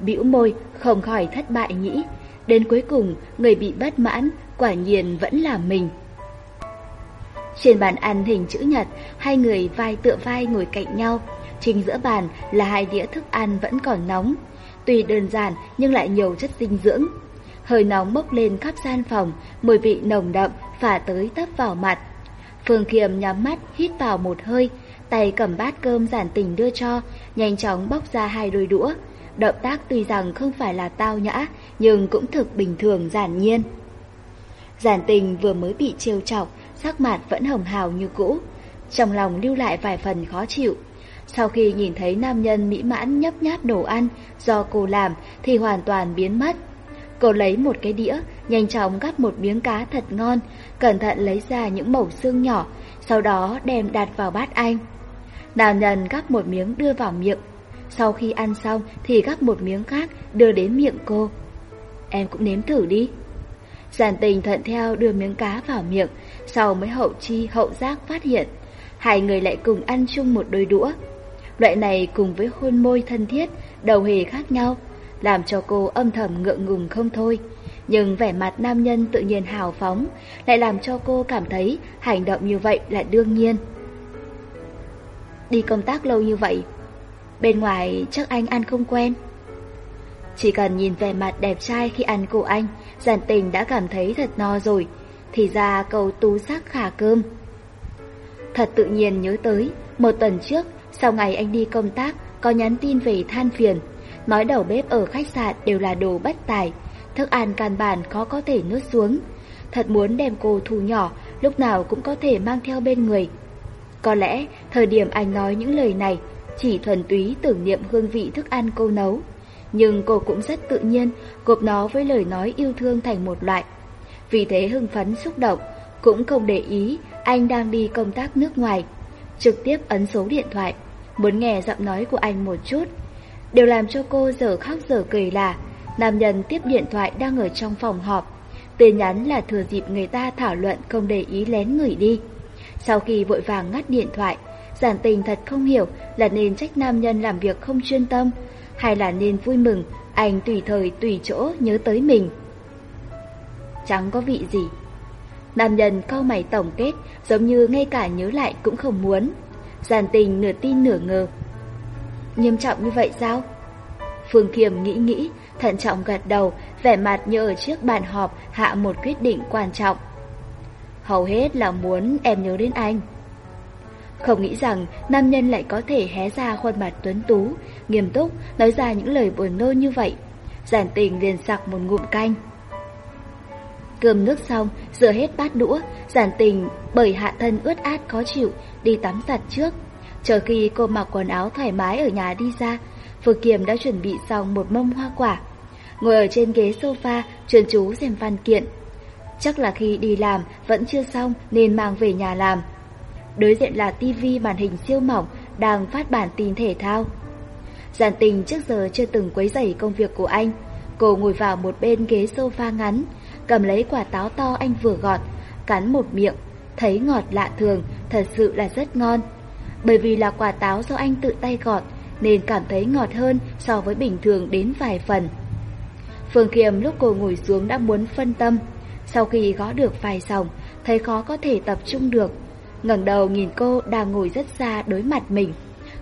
bĩu môi, không khỏi thất bại nghĩ. Đến cuối cùng, người bị bất mãn, quả nhiên vẫn là mình. Trên bàn ăn hình chữ nhật, hai người vai tựa vai ngồi cạnh nhau. Chính giữa bàn là hai đĩa thức ăn vẫn còn nóng. Tuy đơn giản nhưng lại nhiều chất dinh dưỡng. Hơi nóng bốc lên khắp gian phòng, mùi vị nồng đậm phả tới tấp vào mặt. Phương Kiềm nhắm mắt hít vào một hơi, tay cầm bát cơm giản tình đưa cho, nhanh chóng bóc ra hai đôi đũa, động tác tuy rằng không phải là tao nhã, nhưng cũng thực bình thường giản nhiên. Giản tình vừa mới bị trêu chọc, sắc mặt vẫn hồng hào như cũ, trong lòng lưu lại vài phần khó chịu. Sau khi nhìn thấy nam nhân mỹ mãn nhấp nháp đồ ăn do cô làm thì hoàn toàn biến mất. Cô lấy một cái đĩa, nhanh chóng gắp một miếng cá thật ngon, cẩn thận lấy ra những mẩu xương nhỏ, sau đó đem đặt vào bát anh. Nam nhân gắp một miếng đưa vào miệng, sau khi ăn xong thì gắp một miếng khác đưa đến miệng cô. Em cũng nếm thử đi. Giản tình thuận theo đưa miếng cá vào miệng, sau mới hậu chi hậu giác phát hiện. Hai người lại cùng ăn chung một đôi đũa. Loại này cùng với hôn môi thân thiết, đầu hề khác nhau, làm cho cô âm thầm ngượng ngùng không thôi. Nhưng vẻ mặt nam nhân tự nhiên hào phóng lại làm cho cô cảm thấy hành động như vậy là đương nhiên. Đi công tác lâu như vậy, Bên ngoài chắc anh ăn không quen. Chỉ cần nhìn vẻ mặt đẹp trai khi ăn của anh, giản tình đã cảm thấy thật no rồi. Thì ra câu tú sắc khả cơm. Thật tự nhiên nhớ tới, một tuần trước, sau ngày anh đi công tác, có nhắn tin về than phiền. Nói đầu bếp ở khách sạn đều là đồ bất tài, thức ăn căn bản khó có thể nuốt xuống. Thật muốn đem cô thu nhỏ, lúc nào cũng có thể mang theo bên người. Có lẽ, thời điểm anh nói những lời này, chỉ thuần túy tưởng niệm hương vị thức ăn cô nấu. Nhưng cô cũng rất tự nhiên gộp nó với lời nói yêu thương thành một loại. Vì thế hưng phấn xúc động, cũng không để ý anh đang đi công tác nước ngoài. Trực tiếp ấn số điện thoại, muốn nghe giọng nói của anh một chút. Điều làm cho cô giờ khóc giờ cười là nam nhân tiếp điện thoại đang ở trong phòng họp. Tin nhắn là thừa dịp người ta thảo luận không để ý lén người đi. Sau khi vội vàng ngắt điện thoại, Giản tình thật không hiểu là nên trách nam nhân làm việc không chuyên tâm, hay là nên vui mừng anh tùy thời tùy chỗ nhớ tới mình. Chẳng có vị gì. Nam nhân cau mày tổng kết giống như ngay cả nhớ lại cũng không muốn. Giản tình nửa tin nửa ngờ. Nghiêm trọng như vậy sao? Phương kiềm nghĩ nghĩ, thận trọng gật đầu, vẻ mặt như ở trước bàn họp hạ một quyết định quan trọng. Hầu hết là muốn em nhớ đến anh. Không nghĩ rằng nam nhân lại có thể hé ra khuôn mặt tuấn tú, nghiêm túc, nói ra những lời buồn nôn như vậy. Giản tình liền sặc một ngụm canh. Cơm nước xong, rửa hết bát đũa, giản tình bởi hạ thân ướt át khó chịu, đi tắm giặt trước. Chờ khi cô mặc quần áo thoải mái ở nhà đi ra, phượng Kiềm đã chuẩn bị xong một mâm hoa quả. Ngồi ở trên ghế sofa, chuyên chú xem văn kiện. Chắc là khi đi làm vẫn chưa xong nên mang về nhà làm đối diện là tivi màn hình siêu mỏng đang phát bản tin thể thao. Giản tình trước giờ chưa từng quấy rầy công việc của anh. Cô ngồi vào một bên ghế sofa ngắn, cầm lấy quả táo to anh vừa gọt, cắn một miệng, thấy ngọt lạ thường, thật sự là rất ngon. Bởi vì là quả táo do anh tự tay gọt, nên cảm thấy ngọt hơn so với bình thường đến vài phần. Phương Kiềm lúc cô ngồi xuống đã muốn phân tâm. Sau khi gõ được vài dòng thấy khó có thể tập trung được, ngẩng đầu nhìn cô đang ngồi rất xa đối mặt mình,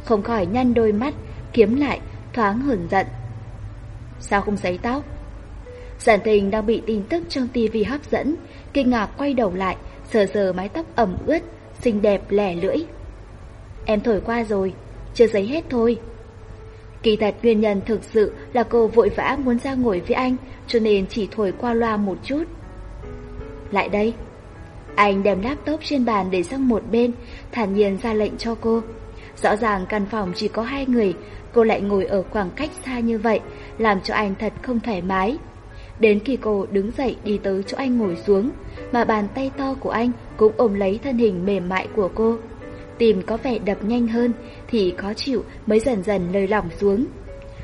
không khỏi nhăn đôi mắt, kiếm lại, thoáng hờn giận. Sao không giấy tóc? Giản tình đang bị tin tức trong tivi hấp dẫn, kinh ngạc quay đầu lại, sờ sờ mái tóc ẩm ướt, xinh đẹp lẻ lưỡi. Em thổi qua rồi, chưa giấy hết thôi. Kỳ thật nguyên nhân thực sự là cô vội vã muốn ra ngồi với anh, cho nên chỉ thổi qua loa một chút. Lại đây. Anh đem laptop trên bàn để sang một bên, thản nhiên ra lệnh cho cô. Rõ ràng căn phòng chỉ có hai người, cô lại ngồi ở khoảng cách xa như vậy, làm cho anh thật không thoải mái. Đến khi cô đứng dậy đi tới chỗ anh ngồi xuống, mà bàn tay to của anh cũng ôm lấy thân hình mềm mại của cô. Tìm có vẻ đập nhanh hơn thì khó chịu mới dần dần lơi lỏng xuống.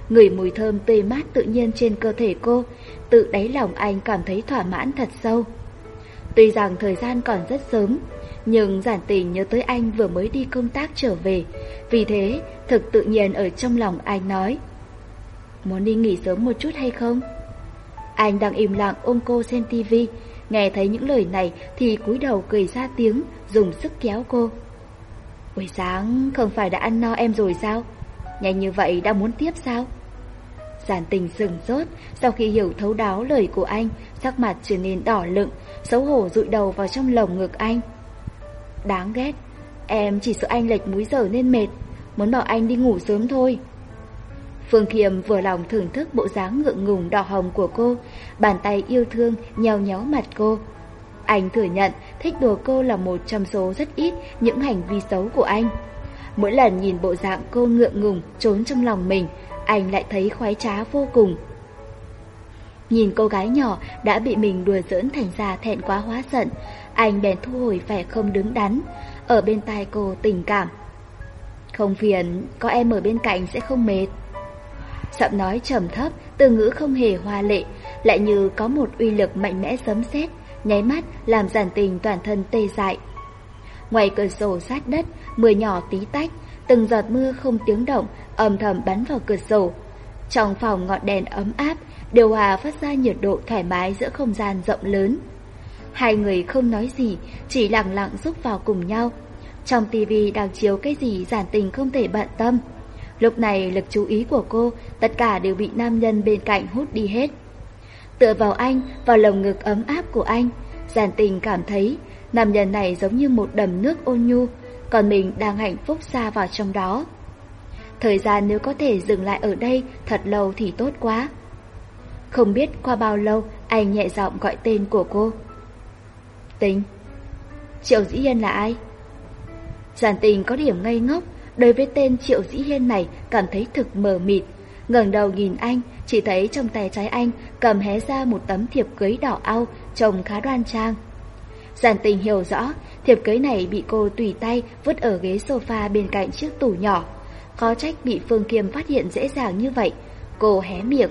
Ngửi mùi thơm tươi mát tự nhiên trên cơ thể cô, tự đáy lòng anh cảm thấy thỏa mãn thật sâu. Tuy rằng thời gian còn rất sớm, nhưng giản tình nhớ tới anh vừa mới đi công tác trở về, vì thế thực tự nhiên ở trong lòng anh nói. Muốn đi nghỉ sớm một chút hay không? Anh đang im lặng ôm cô xem tivi, nghe thấy những lời này thì cúi đầu cười ra tiếng, dùng sức kéo cô. Buổi sáng không phải đã ăn no em rồi sao? Nhanh như vậy đã muốn tiếp sao? Giản tình sừng rốt. sau khi hiểu thấu đáo lời của anh, sắc mặt trở nên đỏ lựng, xấu hổ rụi đầu vào trong lồng ngực anh. Đáng ghét, em chỉ sợ anh lệch múi giờ nên mệt, muốn bảo anh đi ngủ sớm thôi. Phương Khiêm vừa lòng thưởng thức bộ dáng ngượng ngùng đỏ hồng của cô, bàn tay yêu thương nheo nhéo mặt cô. Anh thừa nhận thích đùa cô là một trong số rất ít những hành vi xấu của anh. Mỗi lần nhìn bộ dạng cô ngượng ngùng trốn trong lòng mình, anh lại thấy khoái trá vô cùng. Nhìn cô gái nhỏ đã bị mình đùa giỡn thành ra thẹn quá hóa giận, anh bèn thu hồi vẻ không đứng đắn, ở bên tai cô tình cảm. Không phiền, có em ở bên cạnh sẽ không mệt. Giọng nói trầm thấp, từ ngữ không hề hoa lệ, lại như có một uy lực mạnh mẽ sấm sét, nháy mắt làm giản tình toàn thân tê dại. Ngoài cửa sổ sát đất, mưa nhỏ tí tách, từng giọt mưa không tiếng động âm thầm bắn vào cửa sổ. Trong phòng ngọn đèn ấm áp, điều hòa phát ra nhiệt độ thoải mái giữa không gian rộng lớn. Hai người không nói gì, chỉ lặng lặng rúc vào cùng nhau. Trong tivi đang chiếu cái gì giản tình không thể bận tâm. Lúc này lực chú ý của cô, tất cả đều bị nam nhân bên cạnh hút đi hết. Tựa vào anh, vào lồng ngực ấm áp của anh, giản tình cảm thấy nam nhân này giống như một đầm nước ôn nhu, còn mình đang hạnh phúc xa vào trong đó. Thời gian nếu có thể dừng lại ở đây thật lâu thì tốt quá. Không biết qua bao lâu anh nhẹ giọng gọi tên của cô. Tình. Triệu Dĩ Hiên là ai? Giản tình có điểm ngây ngốc, đối với tên Triệu Dĩ Hiên này cảm thấy thực mờ mịt. ngẩng đầu nhìn anh, chỉ thấy trong tay trái anh cầm hé ra một tấm thiệp cưới đỏ ao, trông khá đoan trang. Giản tình hiểu rõ, thiệp cưới này bị cô tùy tay vứt ở ghế sofa bên cạnh chiếc tủ nhỏ. Có trách bị Phương kiềm phát hiện dễ dàng như vậy Cô hé miệng.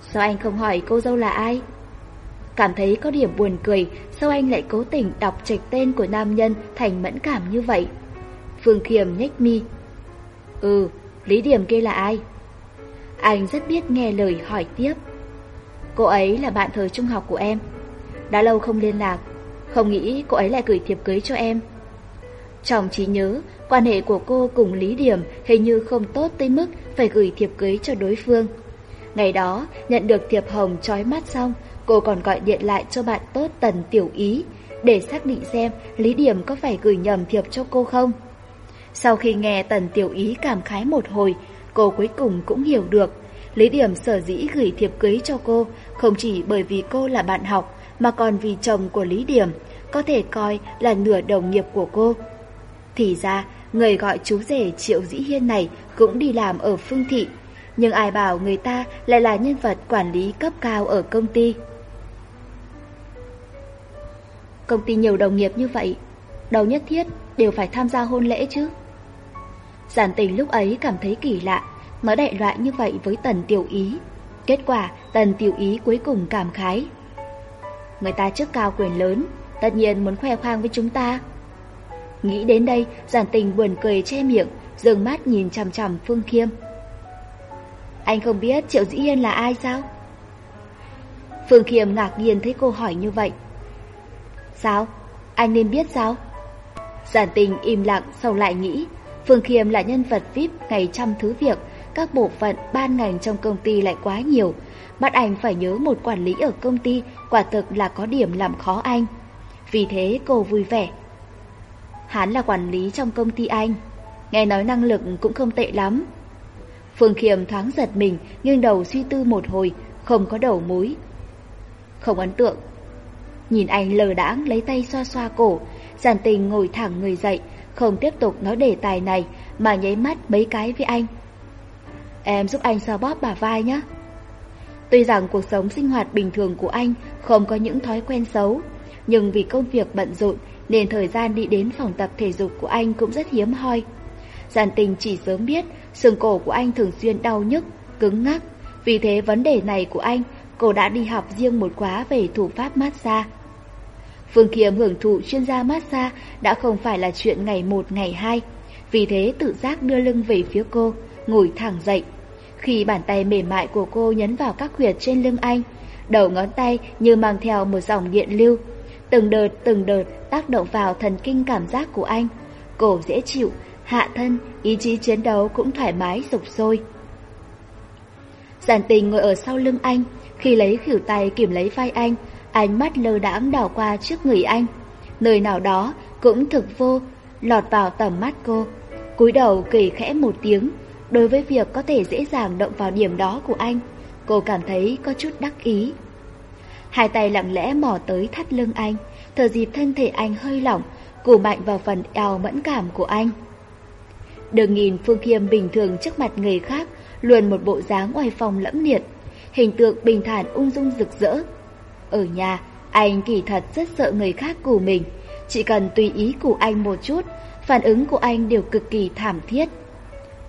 Sao anh không hỏi cô dâu là ai? Cảm thấy có điểm buồn cười Sao anh lại cố tình đọc trạch tên của nam nhân Thành mẫn cảm như vậy? Phương Kiềm nhếch mi. Ừ, Lý Điểm kia là ai? Anh rất biết nghe lời hỏi tiếp. Cô ấy là bạn thời trung học của em. Đã lâu không liên lạc Không nghĩ cô ấy lại gửi thiệp cưới cho em. Trong trí nhớ Quan hệ của cô cùng Lý Điểm hình như không tốt tới mức phải gửi thiệp cưới cho đối phương. Ngày đó, nhận được thiệp hồng trói mắt xong, cô còn gọi điện lại cho bạn tốt Tần Tiểu Ý để xác định xem Lý Điểm có phải gửi nhầm thiệp cho cô không. Sau khi nghe Tần Tiểu Ý cảm khái một hồi, cô cuối cùng cũng hiểu được. Lý Điểm sở dĩ gửi thiệp cưới cho cô không chỉ bởi vì cô là bạn học mà còn vì chồng của Lý Điểm có thể coi là nửa đồng nghiệp của cô. Thì ra, người gọi chú rể Triệu Dĩ Hiên này cũng đi làm ở Phương Thị, nhưng ai bảo người ta lại là nhân vật quản lý cấp cao ở công ty. Công ty nhiều đồng nghiệp như vậy, đâu nhất thiết đều phải tham gia hôn lễ chứ. Giản tình lúc ấy cảm thấy kỳ lạ, nói đại loại như vậy với tần tiểu ý. Kết quả tần tiểu ý cuối cùng cảm khái. Người ta chức cao quyền lớn, tất nhiên muốn khoe khoang với chúng ta. Nghĩ đến đây, giản tình buồn cười che miệng, dường mắt nhìn chằm chằm Phương Khiêm. Anh không biết Triệu Dĩ Hiên là ai sao? Phương Khiêm ngạc nhiên thấy cô hỏi như vậy. Sao? Anh nên biết sao? Giản tình im lặng sau lại nghĩ, Phương Khiêm là nhân vật VIP ngày trăm thứ việc, các bộ phận, ban ngành trong công ty lại quá nhiều. Bắt anh phải nhớ một quản lý ở công ty, quả thực là có điểm làm khó anh. Vì thế cô vui vẻ, Hắn là quản lý trong công ty anh. Nghe nói năng lực cũng không tệ lắm. Phương Khiêm thoáng giật mình, nghiêng đầu suy tư một hồi, không có đầu mối. Không ấn tượng. Nhìn anh lờ đãng lấy tay xoa xoa cổ, giản tình ngồi thẳng người dậy, không tiếp tục nói đề tài này mà nháy mắt mấy cái với anh. Em giúp anh xoa bóp bà vai nhé. Tuy rằng cuộc sống sinh hoạt bình thường của anh không có những thói quen xấu, nhưng vì công việc bận rộn nên thời gian đi đến phòng tập thể dục của anh cũng rất hiếm hoi. Giản tình chỉ sớm biết xương cổ của anh thường xuyên đau nhức, cứng ngắc. Vì thế vấn đề này của anh, cô đã đi học riêng một khóa về thủ pháp massage. Phương Khiêm hưởng thụ chuyên gia massage đã không phải là chuyện ngày một ngày hai. Vì thế tự giác đưa lưng về phía cô, ngồi thẳng dậy. Khi bàn tay mềm mại của cô nhấn vào các huyệt trên lưng anh, đầu ngón tay như mang theo một dòng điện lưu, từng đợt từng đợt tác động vào thần kinh cảm giác của anh. Cổ dễ chịu, hạ thân, ý chí chiến đấu cũng thoải mái sục sôi. Giản tình ngồi ở sau lưng anh, khi lấy khỉu tay kiểm lấy vai anh, ánh mắt lơ đãng đảo qua trước người anh. Nơi nào đó cũng thực vô, lọt vào tầm mắt cô. cúi đầu kỳ khẽ một tiếng, đối với việc có thể dễ dàng động vào điểm đó của anh, cô cảm thấy có chút đắc ý. Hai tay lặng lẽ mò tới thắt lưng anh, thở dịp thân thể anh hơi lỏng, củ mạnh vào phần eo mẫn cảm của anh. Đừng nhìn Phương Khiêm bình thường trước mặt người khác, luôn một bộ dáng ngoài phòng lẫm liệt, hình tượng bình thản ung dung rực rỡ. Ở nhà, anh kỳ thật rất sợ người khác của mình, chỉ cần tùy ý của anh một chút, phản ứng của anh đều cực kỳ thảm thiết.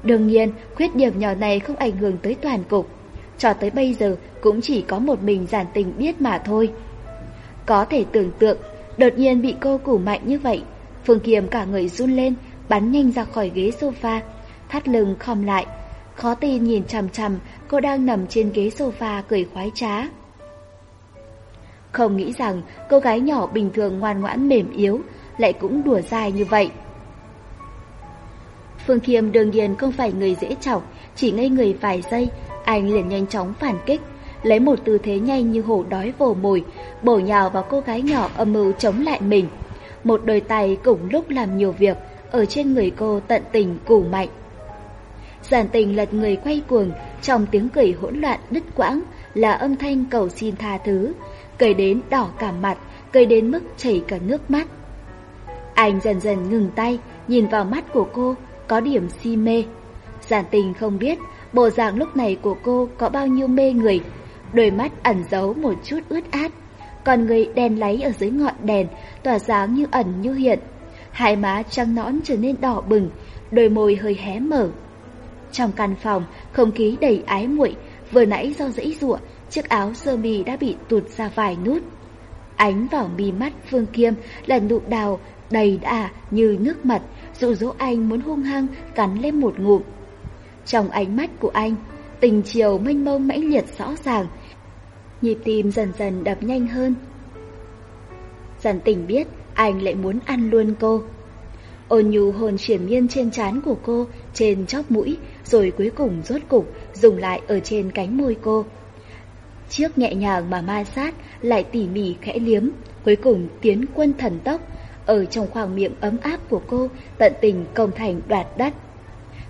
Đương nhiên, khuyết điểm nhỏ này không ảnh hưởng tới toàn cục cho tới bây giờ cũng chỉ có một mình giản tình biết mà thôi. Có thể tưởng tượng, đột nhiên bị cô củ mạnh như vậy, Phương Kiềm cả người run lên, bắn nhanh ra khỏi ghế sofa, thắt lưng khom lại, khó tin nhìn chằm chằm cô đang nằm trên ghế sofa cười khoái trá. Không nghĩ rằng cô gái nhỏ bình thường ngoan ngoãn mềm yếu lại cũng đùa dài như vậy. Phương Kiềm đương nhiên không phải người dễ chọc, chỉ ngây người vài giây anh liền nhanh chóng phản kích, lấy một tư thế nhanh như hổ đói vồ mồi, bổ nhào vào cô gái nhỏ âm mưu chống lại mình. Một đôi tay cùng lúc làm nhiều việc, ở trên người cô tận tình củ mạnh. Giản tình lật người quay cuồng, trong tiếng cười hỗn loạn đứt quãng là âm thanh cầu xin tha thứ, cười đến đỏ cả mặt, cười đến mức chảy cả nước mắt. Anh dần dần ngừng tay, nhìn vào mắt của cô, có điểm si mê. Giản tình không biết Bộ dạng lúc này của cô có bao nhiêu mê người, đôi mắt ẩn giấu một chút ướt át, còn người đèn láy ở dưới ngọn đèn tỏa sáng như ẩn như hiện. Hai má trăng nõn trở nên đỏ bừng, đôi môi hơi hé mở. Trong căn phòng, không khí đầy ái muội, vừa nãy do dãy giụa, chiếc áo sơ mi đã bị tụt ra vài nút. Ánh vào mi mắt Phương Kiêm là nụ đào đầy đà như nước mật, dụ dỗ anh muốn hung hăng cắn lên một ngụm. Trong ánh mắt của anh, tình chiều mênh mông mãnh liệt rõ ràng, nhịp tim dần dần đập nhanh hơn. Dần tình biết anh lại muốn ăn luôn cô. Ôn nhu hồn triển miên trên trán của cô, trên chóp mũi, rồi cuối cùng rốt cục dùng lại ở trên cánh môi cô. Chiếc nhẹ nhàng mà ma sát lại tỉ mỉ khẽ liếm, cuối cùng tiến quân thần tốc, ở trong khoảng miệng ấm áp của cô tận tình công thành đoạt đắt.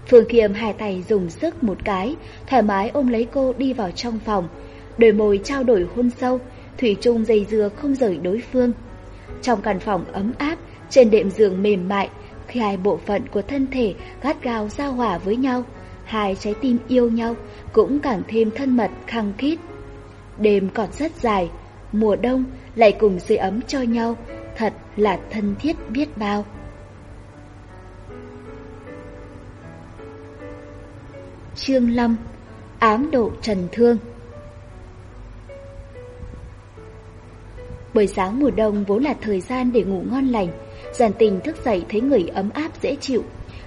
Phương Kiêm hai tay dùng sức một cái, thoải mái ôm lấy cô đi vào trong phòng. Đôi môi trao đổi hôn sâu, Thủy Trung dây dưa không rời đối phương. Trong căn phòng ấm áp, trên đệm giường mềm mại, khi hai bộ phận của thân thể gắt gao giao hòa với nhau, hai trái tim yêu nhau cũng càng thêm thân mật khăng khít. Đêm còn rất dài, mùa đông lại cùng sưởi ấm cho nhau, thật là thân thiết biết bao. Chương lâm, Ám độ Trần Thương. Buổi sáng mùa đông vốn là thời gian để ngủ ngon lành Giản tình thức dậy thấy người ấm áp dễ chịu.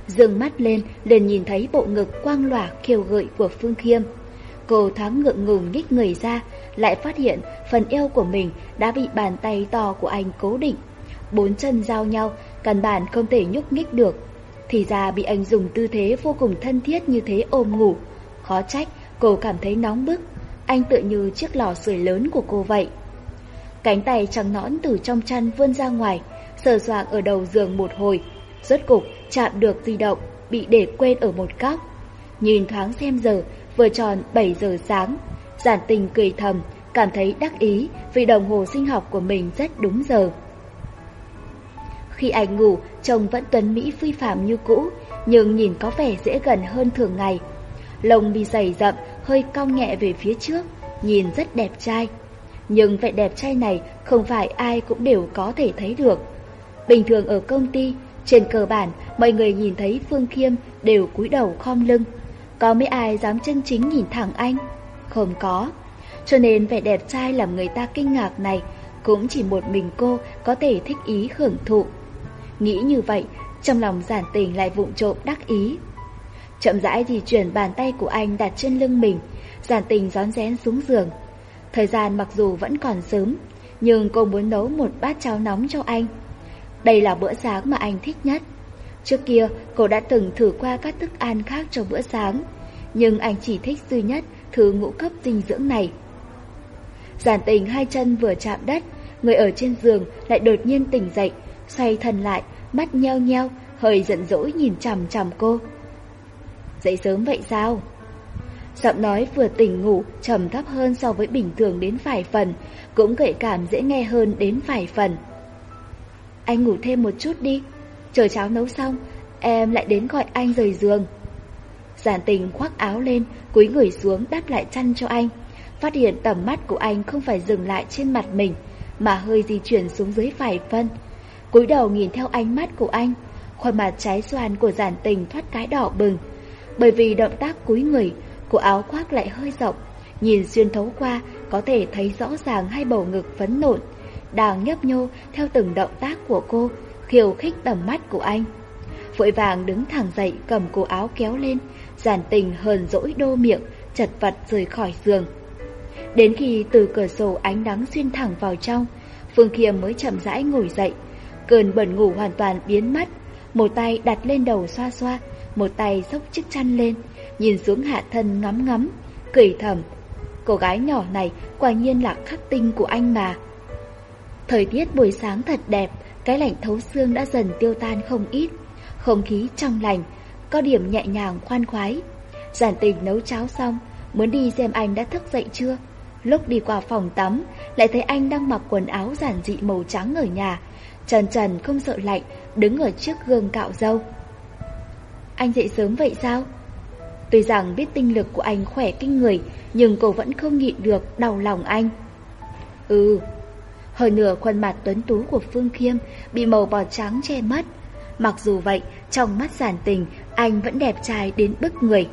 Dường mắt lên, liền nhìn thấy bộ ngực quang lòa kiều gợi của Phương Khiêm. Cô thoáng ngượng ngùng nhích người ra, Lại phát hiện phần eo của mình đã bị bàn tay to của anh cố định. Bốn chân giao nhau, Căn bản không thể nhúc nhích được. Thì ra bị anh dùng tư thế vô cùng thân thiết như thế ôm ngủ. Khó trách, cô cảm thấy nóng bức. Anh tựa như chiếc lò sưởi lớn của cô vậy. Cánh tay trắng nõn từ trong chăn vươn ra ngoài, sờ soạng ở đầu giường một hồi. Rốt cục, chạm được di động, bị để quên ở một góc. Nhìn thoáng xem giờ, vừa tròn 7 giờ sáng. Giản tình cười thầm, cảm thấy đắc ý vì đồng hồ sinh học của mình rất đúng giờ. Khi anh ngủ, chồng vẫn tuấn Mỹ phi phạm như cũ, nhưng nhìn có vẻ dễ gần hơn thường ngày. Lông mi dày rậm, hơi cong nhẹ về phía trước, nhìn rất đẹp trai. Nhưng vẻ đẹp trai này không phải ai cũng đều có thể thấy được. Bình thường ở công ty, trên cơ bản mọi người nhìn thấy Phương Khiêm đều cúi đầu khom lưng. Có mấy ai dám chân chính nhìn thẳng anh? Không có. Cho nên vẻ đẹp trai làm người ta kinh ngạc này cũng chỉ một mình cô có thể thích ý hưởng thụ. Nghĩ như vậy, trong lòng giản tình lại vụng trộm đắc ý. Chậm rãi di chuyển bàn tay của anh đặt trên lưng mình, giản tình gión rén xuống giường. Thời gian mặc dù vẫn còn sớm, nhưng cô muốn nấu một bát cháo nóng cho anh. Đây là bữa sáng mà anh thích nhất. Trước kia, cô đã từng thử qua các thức ăn khác cho bữa sáng, nhưng anh chỉ thích duy nhất thứ ngũ cấp dinh dưỡng này. Giản tình hai chân vừa chạm đất, người ở trên giường lại đột nhiên tỉnh dậy, xoay thân lại, mắt nheo nheo, hơi giận dỗi nhìn chằm chằm cô. Dậy sớm vậy sao? Giọng nói vừa tỉnh ngủ trầm thấp hơn so với bình thường đến vài phần, cũng gợi cảm dễ nghe hơn đến vài phần. Anh ngủ thêm một chút đi, chờ cháo nấu xong, em lại đến gọi anh rời giường. Giản tình khoác áo lên, cúi người xuống đáp lại chăn cho anh. Phát hiện tầm mắt của anh không phải dừng lại trên mặt mình, mà hơi di chuyển xuống dưới vài phân cúi đầu nhìn theo ánh mắt của anh, khuôn mặt trái xoan của giản tình thoát cái đỏ bừng. Bởi vì động tác cúi người, của áo khoác lại hơi rộng, nhìn xuyên thấu qua có thể thấy rõ ràng hai bầu ngực phấn nộn, đang nhấp nhô theo từng động tác của cô, khiêu khích tầm mắt của anh. Vội vàng đứng thẳng dậy cầm cổ áo kéo lên, giản tình hờn dỗi đô miệng, chật vật rời khỏi giường. Đến khi từ cửa sổ ánh nắng xuyên thẳng vào trong, Phương Khiêm mới chậm rãi ngồi dậy, Cơn buồn ngủ hoàn toàn biến mất, một tay đặt lên đầu xoa xoa, một tay xốc chiếc chăn lên, nhìn xuống hạ thân ngắm ngắm, cười thầm. Cô gái nhỏ này quả nhiên là khắc tinh của anh mà. Thời tiết buổi sáng thật đẹp, cái lạnh thấu xương đã dần tiêu tan không ít, không khí trong lành, có điểm nhẹ nhàng khoan khoái. Giản tình nấu cháo xong, muốn đi xem anh đã thức dậy chưa. Lúc đi qua phòng tắm, lại thấy anh đang mặc quần áo giản dị màu trắng ở nhà, Trần Trần không sợ lạnh, đứng ở trước gương cạo râu. Anh dậy sớm vậy sao? Tuy rằng biết tinh lực của anh khỏe kinh người, nhưng cô vẫn không nhịn được đau lòng anh. Ừ, hơi nửa khuôn mặt tuấn tú của Phương Khiêm bị màu bò trắng che mất. Mặc dù vậy, trong mắt giản tình, anh vẫn đẹp trai đến bức người.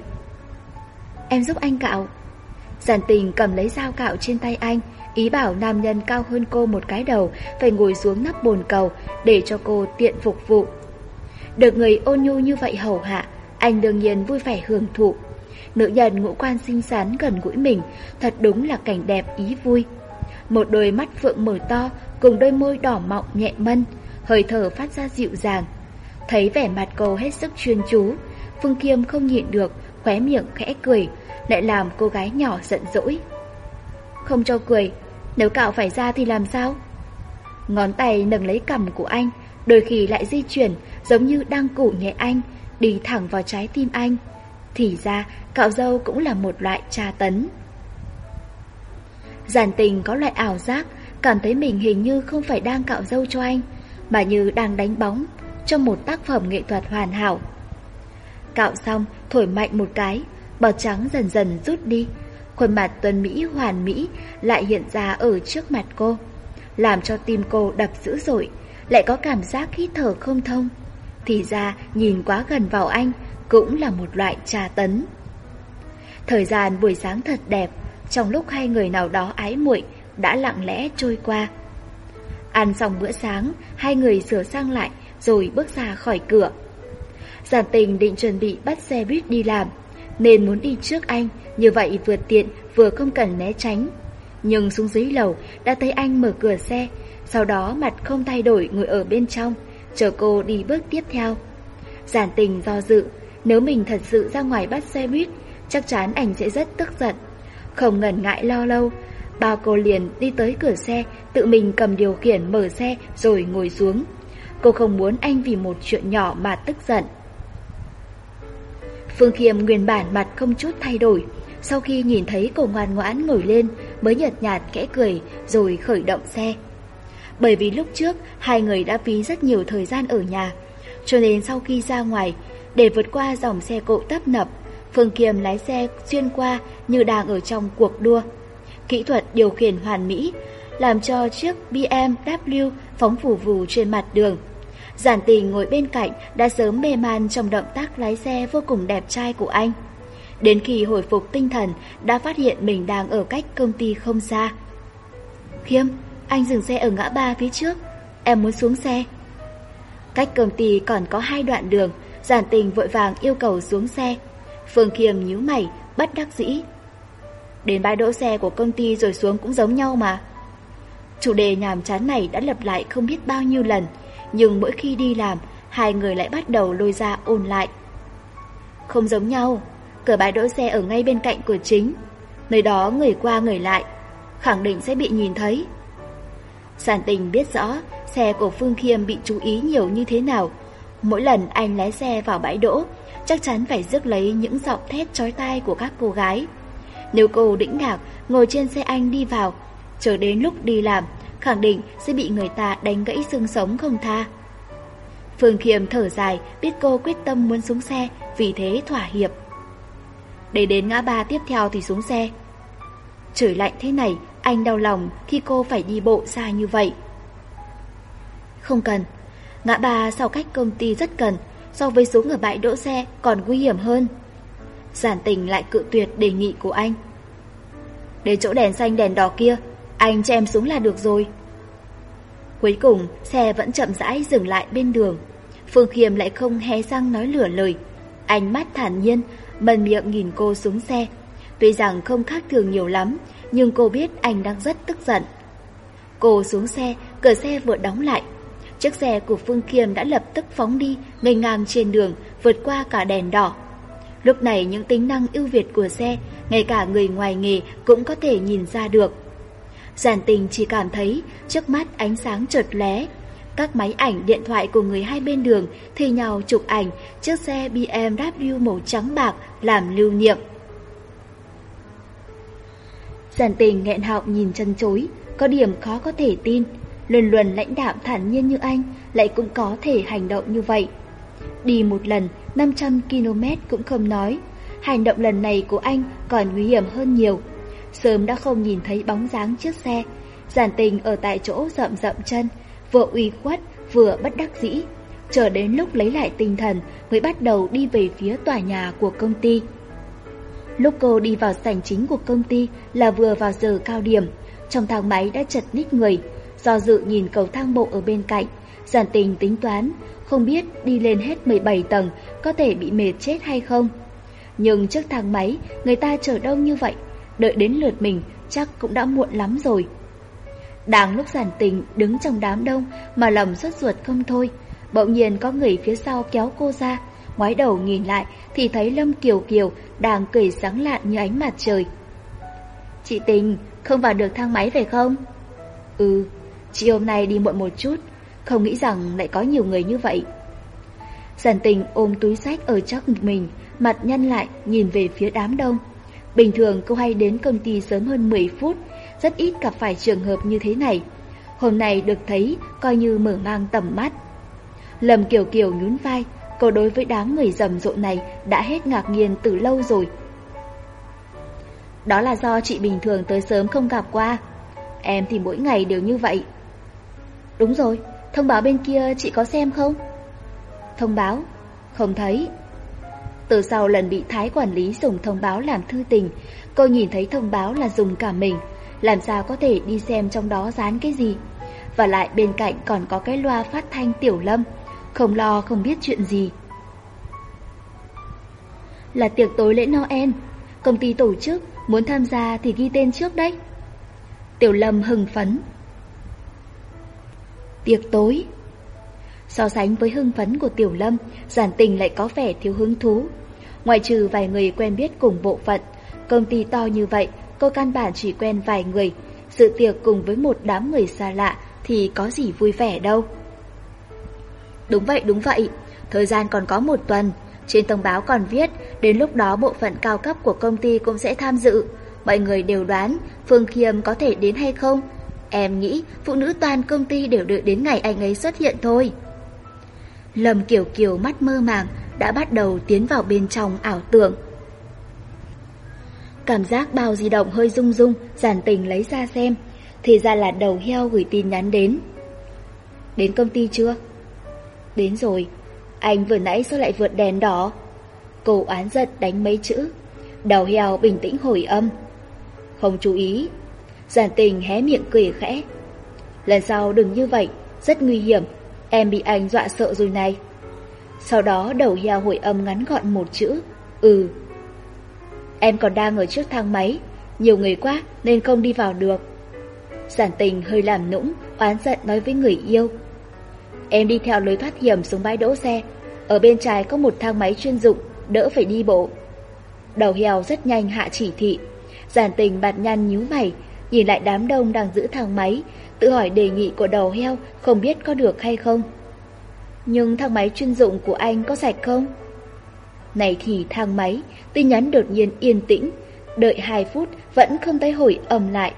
Em giúp anh cạo. Giản tình cầm lấy dao cạo trên tay anh, ý bảo nam nhân cao hơn cô một cái đầu phải ngồi xuống nắp bồn cầu để cho cô tiện phục vụ. Được người ôn nhu như vậy hầu hạ, anh đương nhiên vui vẻ hưởng thụ. Nữ nhân ngũ quan xinh xắn gần gũi mình, thật đúng là cảnh đẹp ý vui. Một đôi mắt phượng mở to cùng đôi môi đỏ mọng nhẹ mân, hơi thở phát ra dịu dàng. Thấy vẻ mặt cô hết sức chuyên chú, Phương Kiêm không nhịn được, khóe miệng khẽ cười, lại làm cô gái nhỏ giận dỗi. Không cho cười, nếu cạo phải ra thì làm sao? Ngón tay nâng lấy cằm của anh, đôi khi lại di chuyển giống như đang củ nhẹ anh, đi thẳng vào trái tim anh. Thì ra, cạo dâu cũng là một loại tra tấn. Giản tình có loại ảo giác, cảm thấy mình hình như không phải đang cạo dâu cho anh, mà như đang đánh bóng trong một tác phẩm nghệ thuật hoàn hảo. Cạo xong, thổi mạnh một cái, bọt trắng dần dần rút đi, khuôn mặt tuần Mỹ hoàn mỹ lại hiện ra ở trước mặt cô, làm cho tim cô đập dữ dội, lại có cảm giác hít thở không thông. Thì ra nhìn quá gần vào anh cũng là một loại trà tấn. Thời gian buổi sáng thật đẹp, trong lúc hai người nào đó ái muội đã lặng lẽ trôi qua. Ăn xong bữa sáng, hai người sửa sang lại rồi bước ra khỏi cửa. Giản tình định chuẩn bị bắt xe buýt đi làm nên muốn đi trước anh, như vậy vừa tiện vừa không cần né tránh. Nhưng xuống dưới lầu đã thấy anh mở cửa xe, sau đó mặt không thay đổi ngồi ở bên trong, chờ cô đi bước tiếp theo. Giản tình do dự, nếu mình thật sự ra ngoài bắt xe buýt, chắc chắn anh sẽ rất tức giận. Không ngần ngại lo lâu, bao cô liền đi tới cửa xe, tự mình cầm điều khiển mở xe rồi ngồi xuống. Cô không muốn anh vì một chuyện nhỏ mà tức giận. Phương Kiềm nguyên bản mặt không chút thay đổi. Sau khi nhìn thấy Cổ ngoan ngoãn ngồi lên, mới nhợt nhạt kẽ cười rồi khởi động xe. Bởi vì lúc trước, hai người đã phí rất nhiều thời gian ở nhà. Cho nên sau khi ra ngoài, để vượt qua dòng xe cộ tấp nập, Phương Kiềm lái xe xuyên qua như đang ở trong cuộc đua. Kỹ thuật điều khiển hoàn mỹ, làm cho chiếc BMW phóng vù vù trên mặt đường. Giản tình ngồi bên cạnh đã sớm mê man trong động tác lái xe vô cùng đẹp trai của anh. Đến khi hồi phục tinh thần, đã phát hiện mình đang ở cách công ty không xa. Khiêm, anh dừng xe ở ngã ba phía trước, em muốn xuống xe. Cách công ty còn có hai đoạn đường, giản tình vội vàng yêu cầu xuống xe. Phương Khiêm nhíu mày, bất đắc dĩ. Đến bãi đỗ xe của công ty rồi xuống cũng giống nhau mà. Chủ đề nhàm chán này đã lặp lại không biết bao nhiêu lần, nhưng mỗi khi đi làm, hai người lại bắt đầu lôi ra ồn lại. Không giống nhau, cửa bãi đỗ xe ở ngay bên cạnh của chính, nơi đó người qua người lại, khẳng định sẽ bị nhìn thấy. Sản tình biết rõ xe của Phương Khiêm bị chú ý nhiều như thế nào. Mỗi lần anh lái xe vào bãi đỗ, chắc chắn phải rước lấy những giọng thét chói tai của các cô gái. Nếu cô đĩnh đạc ngồi trên xe anh đi vào, chờ đến lúc đi làm, khẳng định sẽ bị người ta đánh gãy xương sống không tha. Phương Khiêm thở dài, biết cô quyết tâm muốn xuống xe, vì thế thỏa hiệp. Để đến ngã ba tiếp theo thì xuống xe. Trời lạnh thế này, anh đau lòng khi cô phải đi bộ xa như vậy. Không cần, ngã ba sau cách công ty rất cần, so với xuống ở bãi đỗ xe còn nguy hiểm hơn. Giản tình lại cự tuyệt đề nghị của anh. Đến chỗ đèn xanh đèn đỏ kia, anh cho em xuống là được rồi. Cuối cùng, xe vẫn chậm rãi dừng lại bên đường. Phương Khiêm lại không hé răng nói lửa lời. Ánh mắt thản nhiên, mần miệng nhìn cô xuống xe. Tuy rằng không khác thường nhiều lắm, nhưng cô biết anh đang rất tức giận. Cô xuống xe, cửa xe vừa đóng lại. Chiếc xe của Phương Khiêm đã lập tức phóng đi, ngây ngang trên đường, vượt qua cả đèn đỏ. Lúc này những tính năng ưu việt của xe, ngay cả người ngoài nghề cũng có thể nhìn ra được. Giản tình chỉ cảm thấy trước mắt ánh sáng chợt lé, Các máy ảnh điện thoại của người hai bên đường thì nhau chụp ảnh chiếc xe BMW màu trắng bạc làm lưu niệm. Giản tình nghẹn họng nhìn chân chối, có điểm khó có thể tin. Luân luân lãnh đạm thản nhiên như anh lại cũng có thể hành động như vậy. Đi một lần, 500 km cũng không nói. Hành động lần này của anh còn nguy hiểm hơn nhiều sớm đã không nhìn thấy bóng dáng chiếc xe. Giản tình ở tại chỗ rậm rậm chân, vừa uy khuất vừa bất đắc dĩ. Chờ đến lúc lấy lại tinh thần mới bắt đầu đi về phía tòa nhà của công ty. Lúc cô đi vào sảnh chính của công ty là vừa vào giờ cao điểm, trong thang máy đã chật nít người, do dự nhìn cầu thang bộ ở bên cạnh, giản tình tính toán, không biết đi lên hết 17 tầng có thể bị mệt chết hay không. Nhưng trước thang máy, người ta chở đông như vậy đợi đến lượt mình chắc cũng đã muộn lắm rồi. Đang lúc giản tình đứng trong đám đông mà lòng xuất ruột không thôi, bỗng nhiên có người phía sau kéo cô ra, ngoái đầu nhìn lại thì thấy Lâm Kiều Kiều đang cười sáng lạn như ánh mặt trời. Chị Tình, không vào được thang máy về không? Ừ, chị hôm nay đi muộn một chút, không nghĩ rằng lại có nhiều người như vậy. Giản tình ôm túi sách ở trước mình, mặt nhăn lại nhìn về phía đám đông. Bình thường cô hay đến công ty sớm hơn 10 phút, rất ít gặp phải trường hợp như thế này. Hôm nay được thấy coi như mở mang tầm mắt. Lầm kiểu kiểu nhún vai, cô đối với đám người rầm rộ này đã hết ngạc nhiên từ lâu rồi. Đó là do chị bình thường tới sớm không gặp qua. Em thì mỗi ngày đều như vậy. Đúng rồi, thông báo bên kia chị có xem không? Thông báo? Không thấy. Từ sau lần bị Thái quản lý dùng thông báo làm thư tình, cô nhìn thấy thông báo là dùng cả mình, làm sao có thể đi xem trong đó dán cái gì. Và lại bên cạnh còn có cái loa phát thanh tiểu lâm, không lo không biết chuyện gì. Là tiệc tối lễ Noel, công ty tổ chức, muốn tham gia thì ghi tên trước đấy. Tiểu lâm hừng phấn. Tiệc tối So sánh với hưng phấn của Tiểu Lâm, giản tình lại có vẻ thiếu hứng thú. Ngoại trừ vài người quen biết cùng bộ phận, công ty to như vậy, cô căn bản chỉ quen vài người. Sự tiệc cùng với một đám người xa lạ thì có gì vui vẻ đâu. Đúng vậy, đúng vậy. Thời gian còn có một tuần. Trên thông báo còn viết, đến lúc đó bộ phận cao cấp của công ty cũng sẽ tham dự. Mọi người đều đoán Phương Khiêm có thể đến hay không. Em nghĩ phụ nữ toàn công ty đều đợi đến ngày anh ấy xuất hiện thôi. Lâm Kiều Kiều mắt mơ màng đã bắt đầu tiến vào bên trong ảo tưởng. Cảm giác bao di động hơi rung rung, giản tình lấy ra xem, thì ra là đầu heo gửi tin nhắn đến. Đến công ty chưa? Đến rồi, anh vừa nãy sao lại vượt đèn đỏ? Cô án giật đánh mấy chữ, đầu heo bình tĩnh hồi âm. Không chú ý, giản tình hé miệng cười khẽ. Lần sau đừng như vậy, rất nguy hiểm. Em bị anh dọa sợ rồi này. Sau đó đầu heo hồi âm ngắn gọn một chữ, ừ. Em còn đang ở trước thang máy, nhiều người quá nên không đi vào được. Giản tình hơi làm nũng, oán giận nói với người yêu. Em đi theo lối thoát hiểm xuống bãi đỗ xe, ở bên trái có một thang máy chuyên dụng, đỡ phải đi bộ. Đầu heo rất nhanh hạ chỉ thị, giản tình bạt nhăn nhíu mày, nhìn lại đám đông đang giữ thang máy, tự hỏi đề nghị của đầu heo không biết có được hay không. Nhưng thang máy chuyên dụng của anh có sạch không? Này thì thang máy, tin nhắn đột nhiên yên tĩnh, đợi 2 phút vẫn không thấy hồi ầm lại.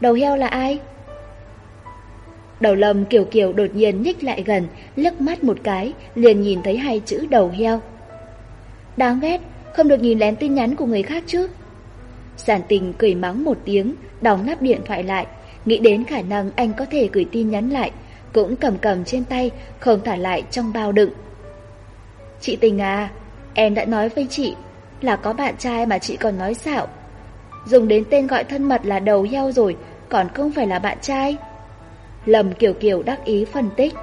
Đầu heo là ai? Đầu lầm kiểu kiểu đột nhiên nhích lại gần, lướt mắt một cái, liền nhìn thấy hai chữ đầu heo. Đáng ghét, không được nhìn lén tin nhắn của người khác chứ. Giản tình cười mắng một tiếng, đóng nắp điện thoại lại, Nghĩ đến khả năng anh có thể gửi tin nhắn lại, cũng cầm cầm trên tay, không thả lại trong bao đựng. Chị Tình à, em đã nói với chị là có bạn trai mà chị còn nói xạo. Dùng đến tên gọi thân mật là đầu heo rồi, còn không phải là bạn trai. Lầm kiểu kiểu đắc ý phân tích.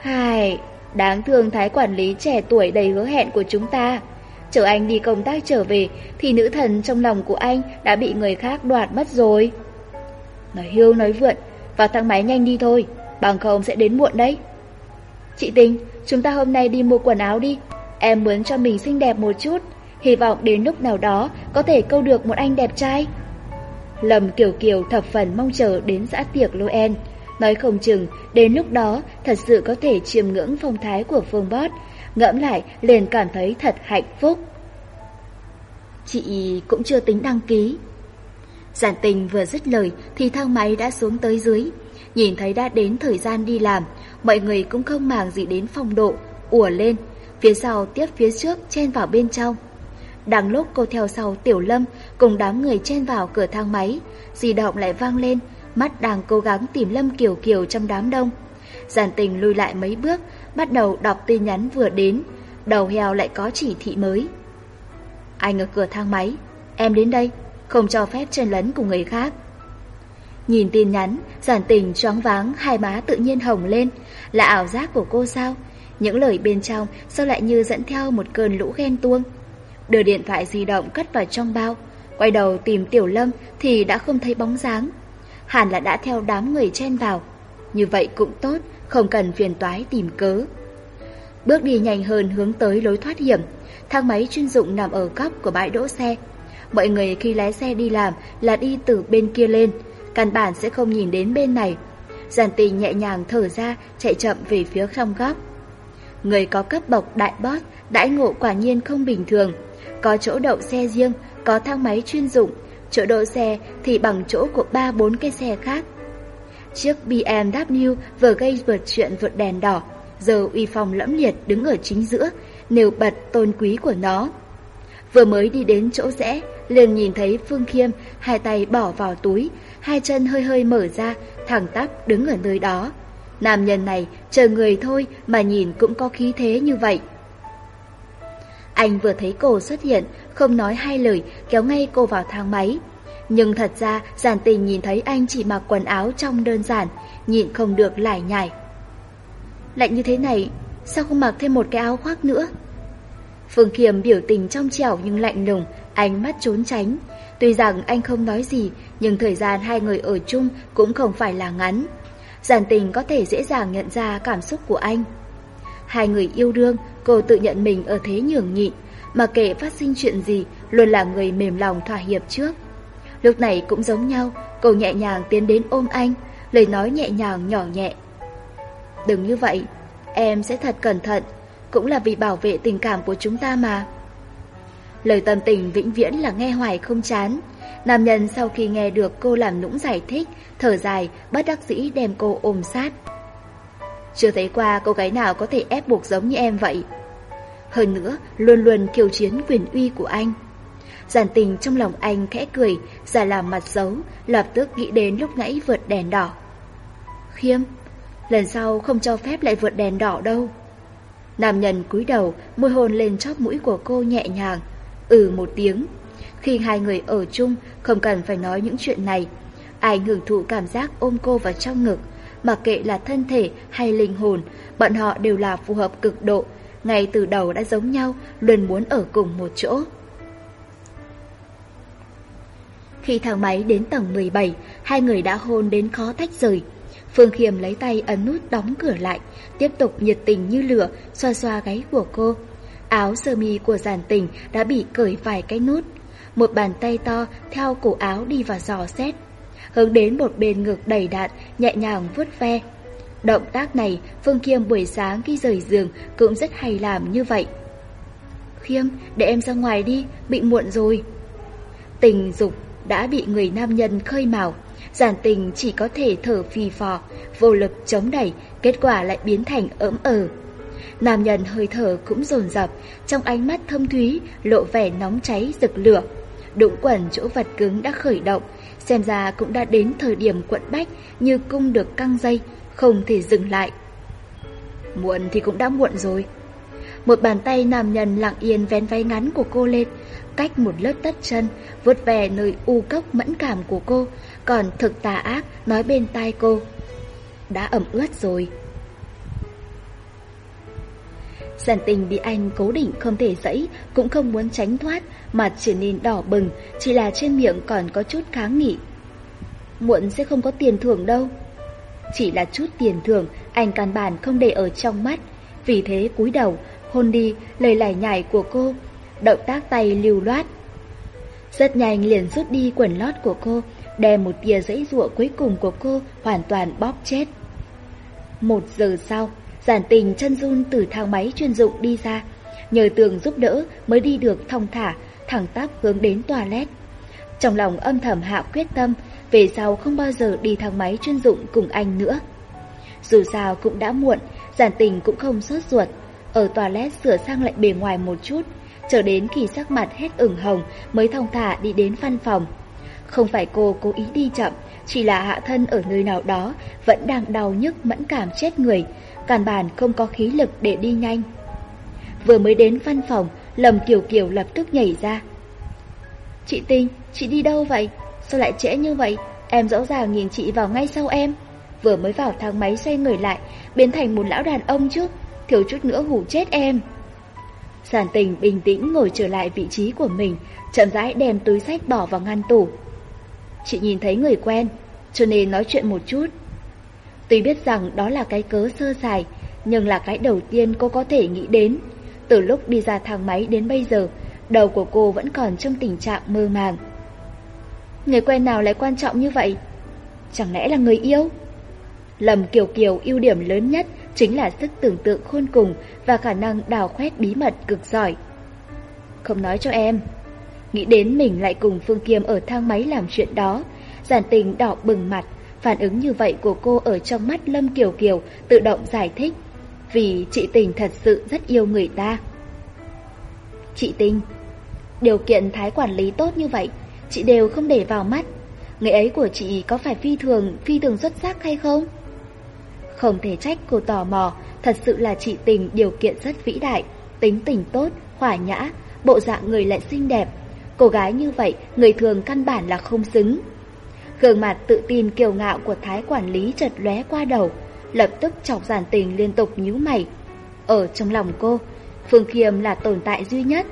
hài đáng thương thái quản lý trẻ tuổi đầy hứa hẹn của chúng ta. Chờ anh đi công tác trở về thì nữ thần trong lòng của anh đã bị người khác đoạt mất rồi nói hưu nói vượn, vào thang máy nhanh đi thôi, bằng không sẽ đến muộn đấy. Chị Tình, chúng ta hôm nay đi mua quần áo đi, em muốn cho mình xinh đẹp một chút, hy vọng đến lúc nào đó có thể câu được một anh đẹp trai. Lầm Kiều Kiều thập phần mong chờ đến giã tiệc Noel, nói không chừng đến lúc đó thật sự có thể chiêm ngưỡng phong thái của Phương Bót, ngẫm lại liền cảm thấy thật hạnh phúc. Chị cũng chưa tính đăng ký, Giản tình vừa dứt lời thì thang máy đã xuống tới dưới. Nhìn thấy đã đến thời gian đi làm, mọi người cũng không màng gì đến phòng độ, ùa lên, phía sau tiếp phía trước chen vào bên trong. Đang lúc cô theo sau Tiểu Lâm cùng đám người chen vào cửa thang máy, di động lại vang lên, mắt đang cố gắng tìm Lâm Kiều Kiều trong đám đông. Giản tình lùi lại mấy bước, bắt đầu đọc tin nhắn vừa đến, đầu heo lại có chỉ thị mới. Anh ở cửa thang máy, em đến đây, không cho phép chen lấn của người khác. Nhìn tin nhắn, giản tình choáng váng, hai má tự nhiên hồng lên. Là ảo giác của cô sao? Những lời bên trong sao lại như dẫn theo một cơn lũ ghen tuông. Đưa điện thoại di động cất vào trong bao. Quay đầu tìm Tiểu Lâm thì đã không thấy bóng dáng. Hàn là đã theo đám người chen vào. Như vậy cũng tốt, không cần phiền toái tìm cớ. Bước đi nhanh hơn hướng tới lối thoát hiểm. Thang máy chuyên dụng nằm ở góc của bãi đỗ xe. Mọi người khi lái xe đi làm là đi từ bên kia lên, căn bản sẽ không nhìn đến bên này. Giản tì nhẹ nhàng thở ra, chạy chậm về phía trong góc. Người có cấp bậc đại boss, đãi ngộ quả nhiên không bình thường. Có chỗ đậu xe riêng, có thang máy chuyên dụng, chỗ đậu xe thì bằng chỗ của ba bốn cái xe khác. Chiếc BMW vừa gây vượt chuyện vượt đèn đỏ, giờ uy phong lẫm liệt đứng ở chính giữa, nêu bật tôn quý của nó. Vừa mới đi đến chỗ rẽ, liền nhìn thấy Phương Khiêm hai tay bỏ vào túi, hai chân hơi hơi mở ra, thẳng tắp đứng ở nơi đó. Nam nhân này chờ người thôi mà nhìn cũng có khí thế như vậy. Anh vừa thấy cô xuất hiện, không nói hai lời, kéo ngay cô vào thang máy. Nhưng thật ra, giản tình nhìn thấy anh chỉ mặc quần áo trong đơn giản, nhìn không được lải nhải. Lạnh như thế này, sao không mặc thêm một cái áo khoác nữa? Phương Khiêm biểu tình trong trẻo nhưng lạnh lùng, ánh mắt trốn tránh. Tuy rằng anh không nói gì, nhưng thời gian hai người ở chung cũng không phải là ngắn. Giản tình có thể dễ dàng nhận ra cảm xúc của anh. Hai người yêu đương, cô tự nhận mình ở thế nhường nhịn, mà kể phát sinh chuyện gì, luôn là người mềm lòng thỏa hiệp trước. Lúc này cũng giống nhau, cô nhẹ nhàng tiến đến ôm anh, lời nói nhẹ nhàng nhỏ nhẹ. Đừng như vậy, em sẽ thật cẩn thận, cũng là vì bảo vệ tình cảm của chúng ta mà. Lời tâm tình vĩnh viễn là nghe hoài không chán. Nam nhân sau khi nghe được cô làm nũng giải thích, thở dài, bất đắc dĩ đem cô ôm sát. Chưa thấy qua cô gái nào có thể ép buộc giống như em vậy. Hơn nữa, luôn luôn kiêu chiến quyền uy của anh. Giản tình trong lòng anh khẽ cười, giả làm mặt xấu, lập tức nghĩ đến lúc nãy vượt đèn đỏ. Khiêm, lần sau không cho phép lại vượt đèn đỏ đâu. Nam nhân cúi đầu, môi hôn lên chóp mũi của cô nhẹ nhàng, Ừ một tiếng. Khi hai người ở chung, không cần phải nói những chuyện này. Ai ngưỡng thụ cảm giác ôm cô vào trong ngực, mặc kệ là thân thể hay linh hồn, bọn họ đều là phù hợp cực độ, ngay từ đầu đã giống nhau, luôn muốn ở cùng một chỗ. Khi thang máy đến tầng 17, hai người đã hôn đến khó tách rời. Phương Khiêm lấy tay ấn nút đóng cửa lại, tiếp tục nhiệt tình như lửa, xoa xoa gáy của cô. Áo sơ mi của giản tình đã bị cởi vài cái nút. Một bàn tay to theo cổ áo đi vào giò xét. Hướng đến một bên ngực đầy đạn, nhẹ nhàng vuốt ve. Động tác này, Phương Khiêm buổi sáng khi rời giường cũng rất hay làm như vậy. Khiêm, để em ra ngoài đi, bị muộn rồi. Tình dục đã bị người nam nhân khơi mào. Giản tình chỉ có thể thở phì phò, vô lực chống đẩy, kết quả lại biến thành ỡm ờ. Nam nhân hơi thở cũng dồn dập, trong ánh mắt thâm thúy lộ vẻ nóng cháy rực lửa. Đụng quẩn chỗ vật cứng đã khởi động, xem ra cũng đã đến thời điểm quận bách như cung được căng dây, không thể dừng lại. Muộn thì cũng đã muộn rồi. Một bàn tay nam nhân lặng yên vén váy ngắn của cô lên, cách một lớp tất chân, vuốt về nơi u cốc mẫn cảm của cô, còn thực tà ác nói bên tai cô. Đã ẩm ướt rồi, Giản tình bị anh cố định không thể dẫy, cũng không muốn tránh thoát, mặt trở nên đỏ bừng, chỉ là trên miệng còn có chút kháng nghị. Muộn sẽ không có tiền thưởng đâu. Chỉ là chút tiền thưởng, anh căn bản không để ở trong mắt, vì thế cúi đầu, hôn đi lời lải nhải của cô, động tác tay lưu loát. Rất nhanh liền rút đi quần lót của cô, đè một tia dãy rụa cuối cùng của cô hoàn toàn bóp chết. Một giờ sau, Giản tình chân run từ thang máy chuyên dụng đi ra, nhờ tường giúp đỡ mới đi được thong thả, thẳng tắp hướng đến toilet. Trong lòng âm thầm hạ quyết tâm, về sau không bao giờ đi thang máy chuyên dụng cùng anh nữa. Dù sao cũng đã muộn, giản tình cũng không sốt ruột, ở toilet sửa sang lại bề ngoài một chút, chờ đến khi sắc mặt hết ửng hồng mới thong thả đi đến văn phòng. Không phải cô cố ý đi chậm, chỉ là hạ thân ở nơi nào đó vẫn đang đau nhức mẫn cảm chết người, căn bản không có khí lực để đi nhanh. Vừa mới đến văn phòng, Lầm Kiều Kiều lập tức nhảy ra. Chị Tinh, chị đi đâu vậy? Sao lại trễ như vậy? Em rõ ràng nhìn chị vào ngay sau em. Vừa mới vào thang máy xoay người lại, biến thành một lão đàn ông chứ, thiếu chút nữa hủ chết em. Giản tình bình tĩnh ngồi trở lại vị trí của mình, chậm rãi đem túi sách bỏ vào ngăn tủ, chị nhìn thấy người quen, cho nên nói chuyện một chút. Tuy biết rằng đó là cái cớ sơ sài, nhưng là cái đầu tiên cô có thể nghĩ đến. Từ lúc đi ra thang máy đến bây giờ, đầu của cô vẫn còn trong tình trạng mơ màng. Người quen nào lại quan trọng như vậy? Chẳng lẽ là người yêu? Lầm Kiều Kiều ưu điểm lớn nhất chính là sức tưởng tượng khôn cùng và khả năng đào khoét bí mật cực giỏi. Không nói cho em, Nghĩ đến mình lại cùng Phương Kiêm ở thang máy làm chuyện đó, giản tình đỏ bừng mặt, phản ứng như vậy của cô ở trong mắt Lâm Kiều Kiều tự động giải thích, vì chị tình thật sự rất yêu người ta. Chị tình, điều kiện thái quản lý tốt như vậy, chị đều không để vào mắt. Người ấy của chị có phải phi thường, phi thường xuất sắc hay không? Không thể trách cô tò mò, thật sự là chị tình điều kiện rất vĩ đại, tính tình tốt, khỏa nhã, bộ dạng người lại xinh đẹp, Cô gái như vậy, người thường căn bản là không xứng. Gương mặt tự tin kiêu ngạo của thái quản lý chợt lóe qua đầu, lập tức chọc giản tình liên tục nhíu mày. Ở trong lòng cô, Phương Khiêm là tồn tại duy nhất.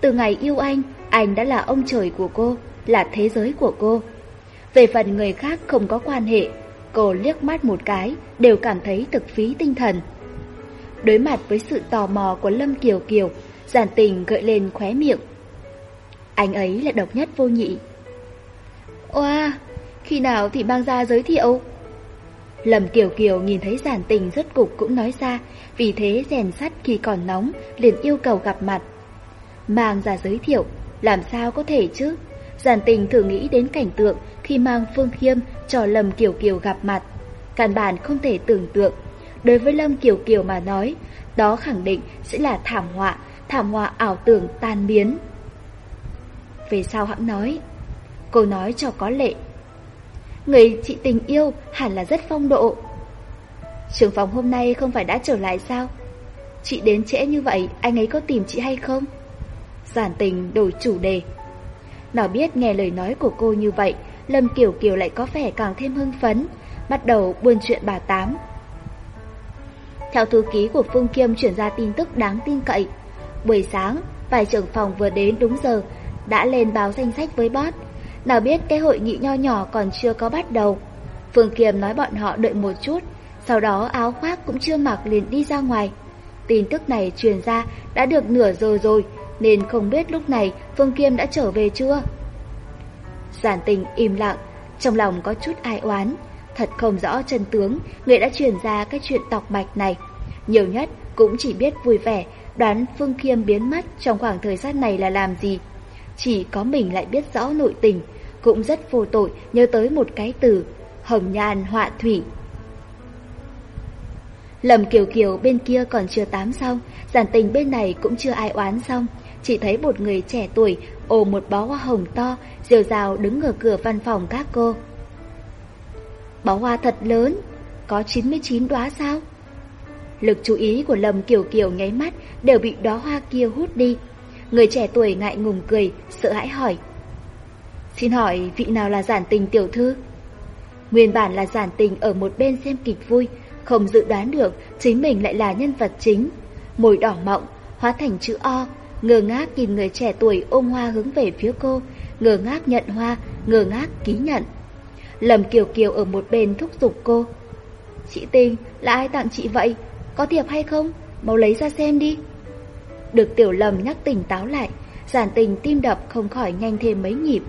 Từ ngày yêu anh, anh đã là ông trời của cô, là thế giới của cô. Về phần người khác không có quan hệ, cô liếc mắt một cái đều cảm thấy thực phí tinh thần. Đối mặt với sự tò mò của Lâm Kiều Kiều, giản tình gợi lên khóe miệng, anh ấy là độc nhất vô nhị. Oa, wow, khi nào thì mang ra giới thiệu? Lầm Kiều Kiều nhìn thấy giản tình rất cục cũng nói ra, vì thế rèn sắt khi còn nóng, liền yêu cầu gặp mặt. Mang ra giới thiệu, làm sao có thể chứ? Giản tình thử nghĩ đến cảnh tượng khi mang Phương Khiêm cho Lâm Kiều Kiều gặp mặt. căn bản không thể tưởng tượng. Đối với Lâm Kiều Kiều mà nói, đó khẳng định sẽ là thảm họa, thảm họa ảo tưởng tan biến về sau hãng nói. Cô nói cho có lệ. Người chị tình yêu hẳn là rất phong độ. Trường phòng hôm nay không phải đã trở lại sao? Chị đến trễ như vậy, anh ấy có tìm chị hay không? Giản tình đổi chủ đề. Nó biết nghe lời nói của cô như vậy, Lâm Kiều Kiều lại có vẻ càng thêm hưng phấn, bắt đầu buôn chuyện bà Tám. Theo thư ký của Phương Kiêm chuyển ra tin tức đáng tin cậy. Buổi sáng, vài trưởng phòng vừa đến đúng giờ đã lên báo danh sách với bót. Nào biết cái hội nghị nho nhỏ còn chưa có bắt đầu. Phương Kiềm nói bọn họ đợi một chút, sau đó áo khoác cũng chưa mặc liền đi ra ngoài. Tin tức này truyền ra đã được nửa giờ rồi, nên không biết lúc này Phương Kiêm đã trở về chưa. Giản tình im lặng, trong lòng có chút ai oán. Thật không rõ chân tướng, người đã truyền ra cái chuyện tọc mạch này. Nhiều nhất cũng chỉ biết vui vẻ, đoán Phương Kiêm biến mất trong khoảng thời gian này là làm gì chỉ có mình lại biết rõ nội tình, cũng rất vô tội nhớ tới một cái từ, hồng nhan họa thủy. Lầm kiều kiều bên kia còn chưa tám xong, giản tình bên này cũng chưa ai oán xong, chỉ thấy một người trẻ tuổi ôm một bó hoa hồng to, diều rào đứng ở cửa văn phòng các cô. Bó hoa thật lớn, có 99 đóa sao? Lực chú ý của lầm Kiều Kiều nháy mắt đều bị đóa hoa kia hút đi, Người trẻ tuổi ngại ngùng cười, sợ hãi hỏi. Xin hỏi vị nào là giản tình tiểu thư? Nguyên bản là giản tình ở một bên xem kịch vui, không dự đoán được chính mình lại là nhân vật chính. Môi đỏ mọng, hóa thành chữ O, ngơ ngác nhìn người trẻ tuổi ôm hoa hướng về phía cô, ngơ ngác nhận hoa, ngơ ngác ký nhận. Lầm Kiều Kiều ở một bên thúc giục cô. Chị Tình, là ai tặng chị vậy? Có thiệp hay không? Mau lấy ra xem đi. Được tiểu lầm nhắc tỉnh táo lại, giản tình tim đập không khỏi nhanh thêm mấy nhịp.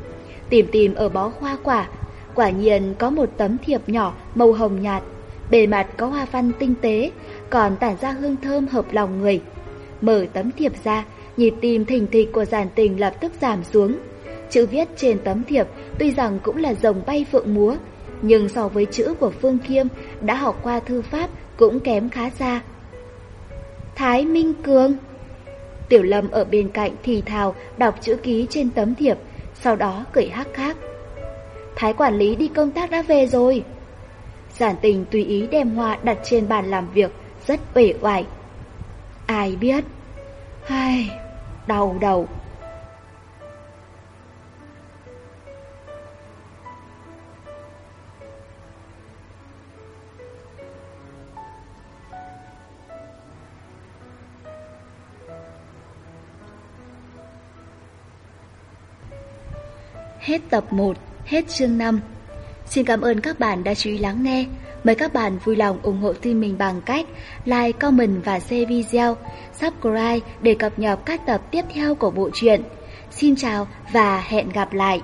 Tìm tìm ở bó hoa quả, quả nhiên có một tấm thiệp nhỏ màu hồng nhạt, bề mặt có hoa văn tinh tế, còn tản ra hương thơm hợp lòng người. Mở tấm thiệp ra, nhịp tim thình thịch của giản tình lập tức giảm xuống. Chữ viết trên tấm thiệp tuy rằng cũng là rồng bay phượng múa, nhưng so với chữ của Phương khiêm đã học qua thư pháp cũng kém khá xa. Thái Minh Cường Tiểu Lâm ở bên cạnh thì thào đọc chữ ký trên tấm thiệp, sau đó cười hắc khác. Thái quản lý đi công tác đã về rồi. Giản tình tùy ý đem hoa đặt trên bàn làm việc, rất bể oải. Ai biết? Ai... đau đầu. Hết tập 1, hết chương 5. Xin cảm ơn các bạn đã chú ý lắng nghe. Mời các bạn vui lòng ủng hộ team mình bằng cách like, comment và share video, subscribe để cập nhật các tập tiếp theo của bộ truyện. Xin chào và hẹn gặp lại!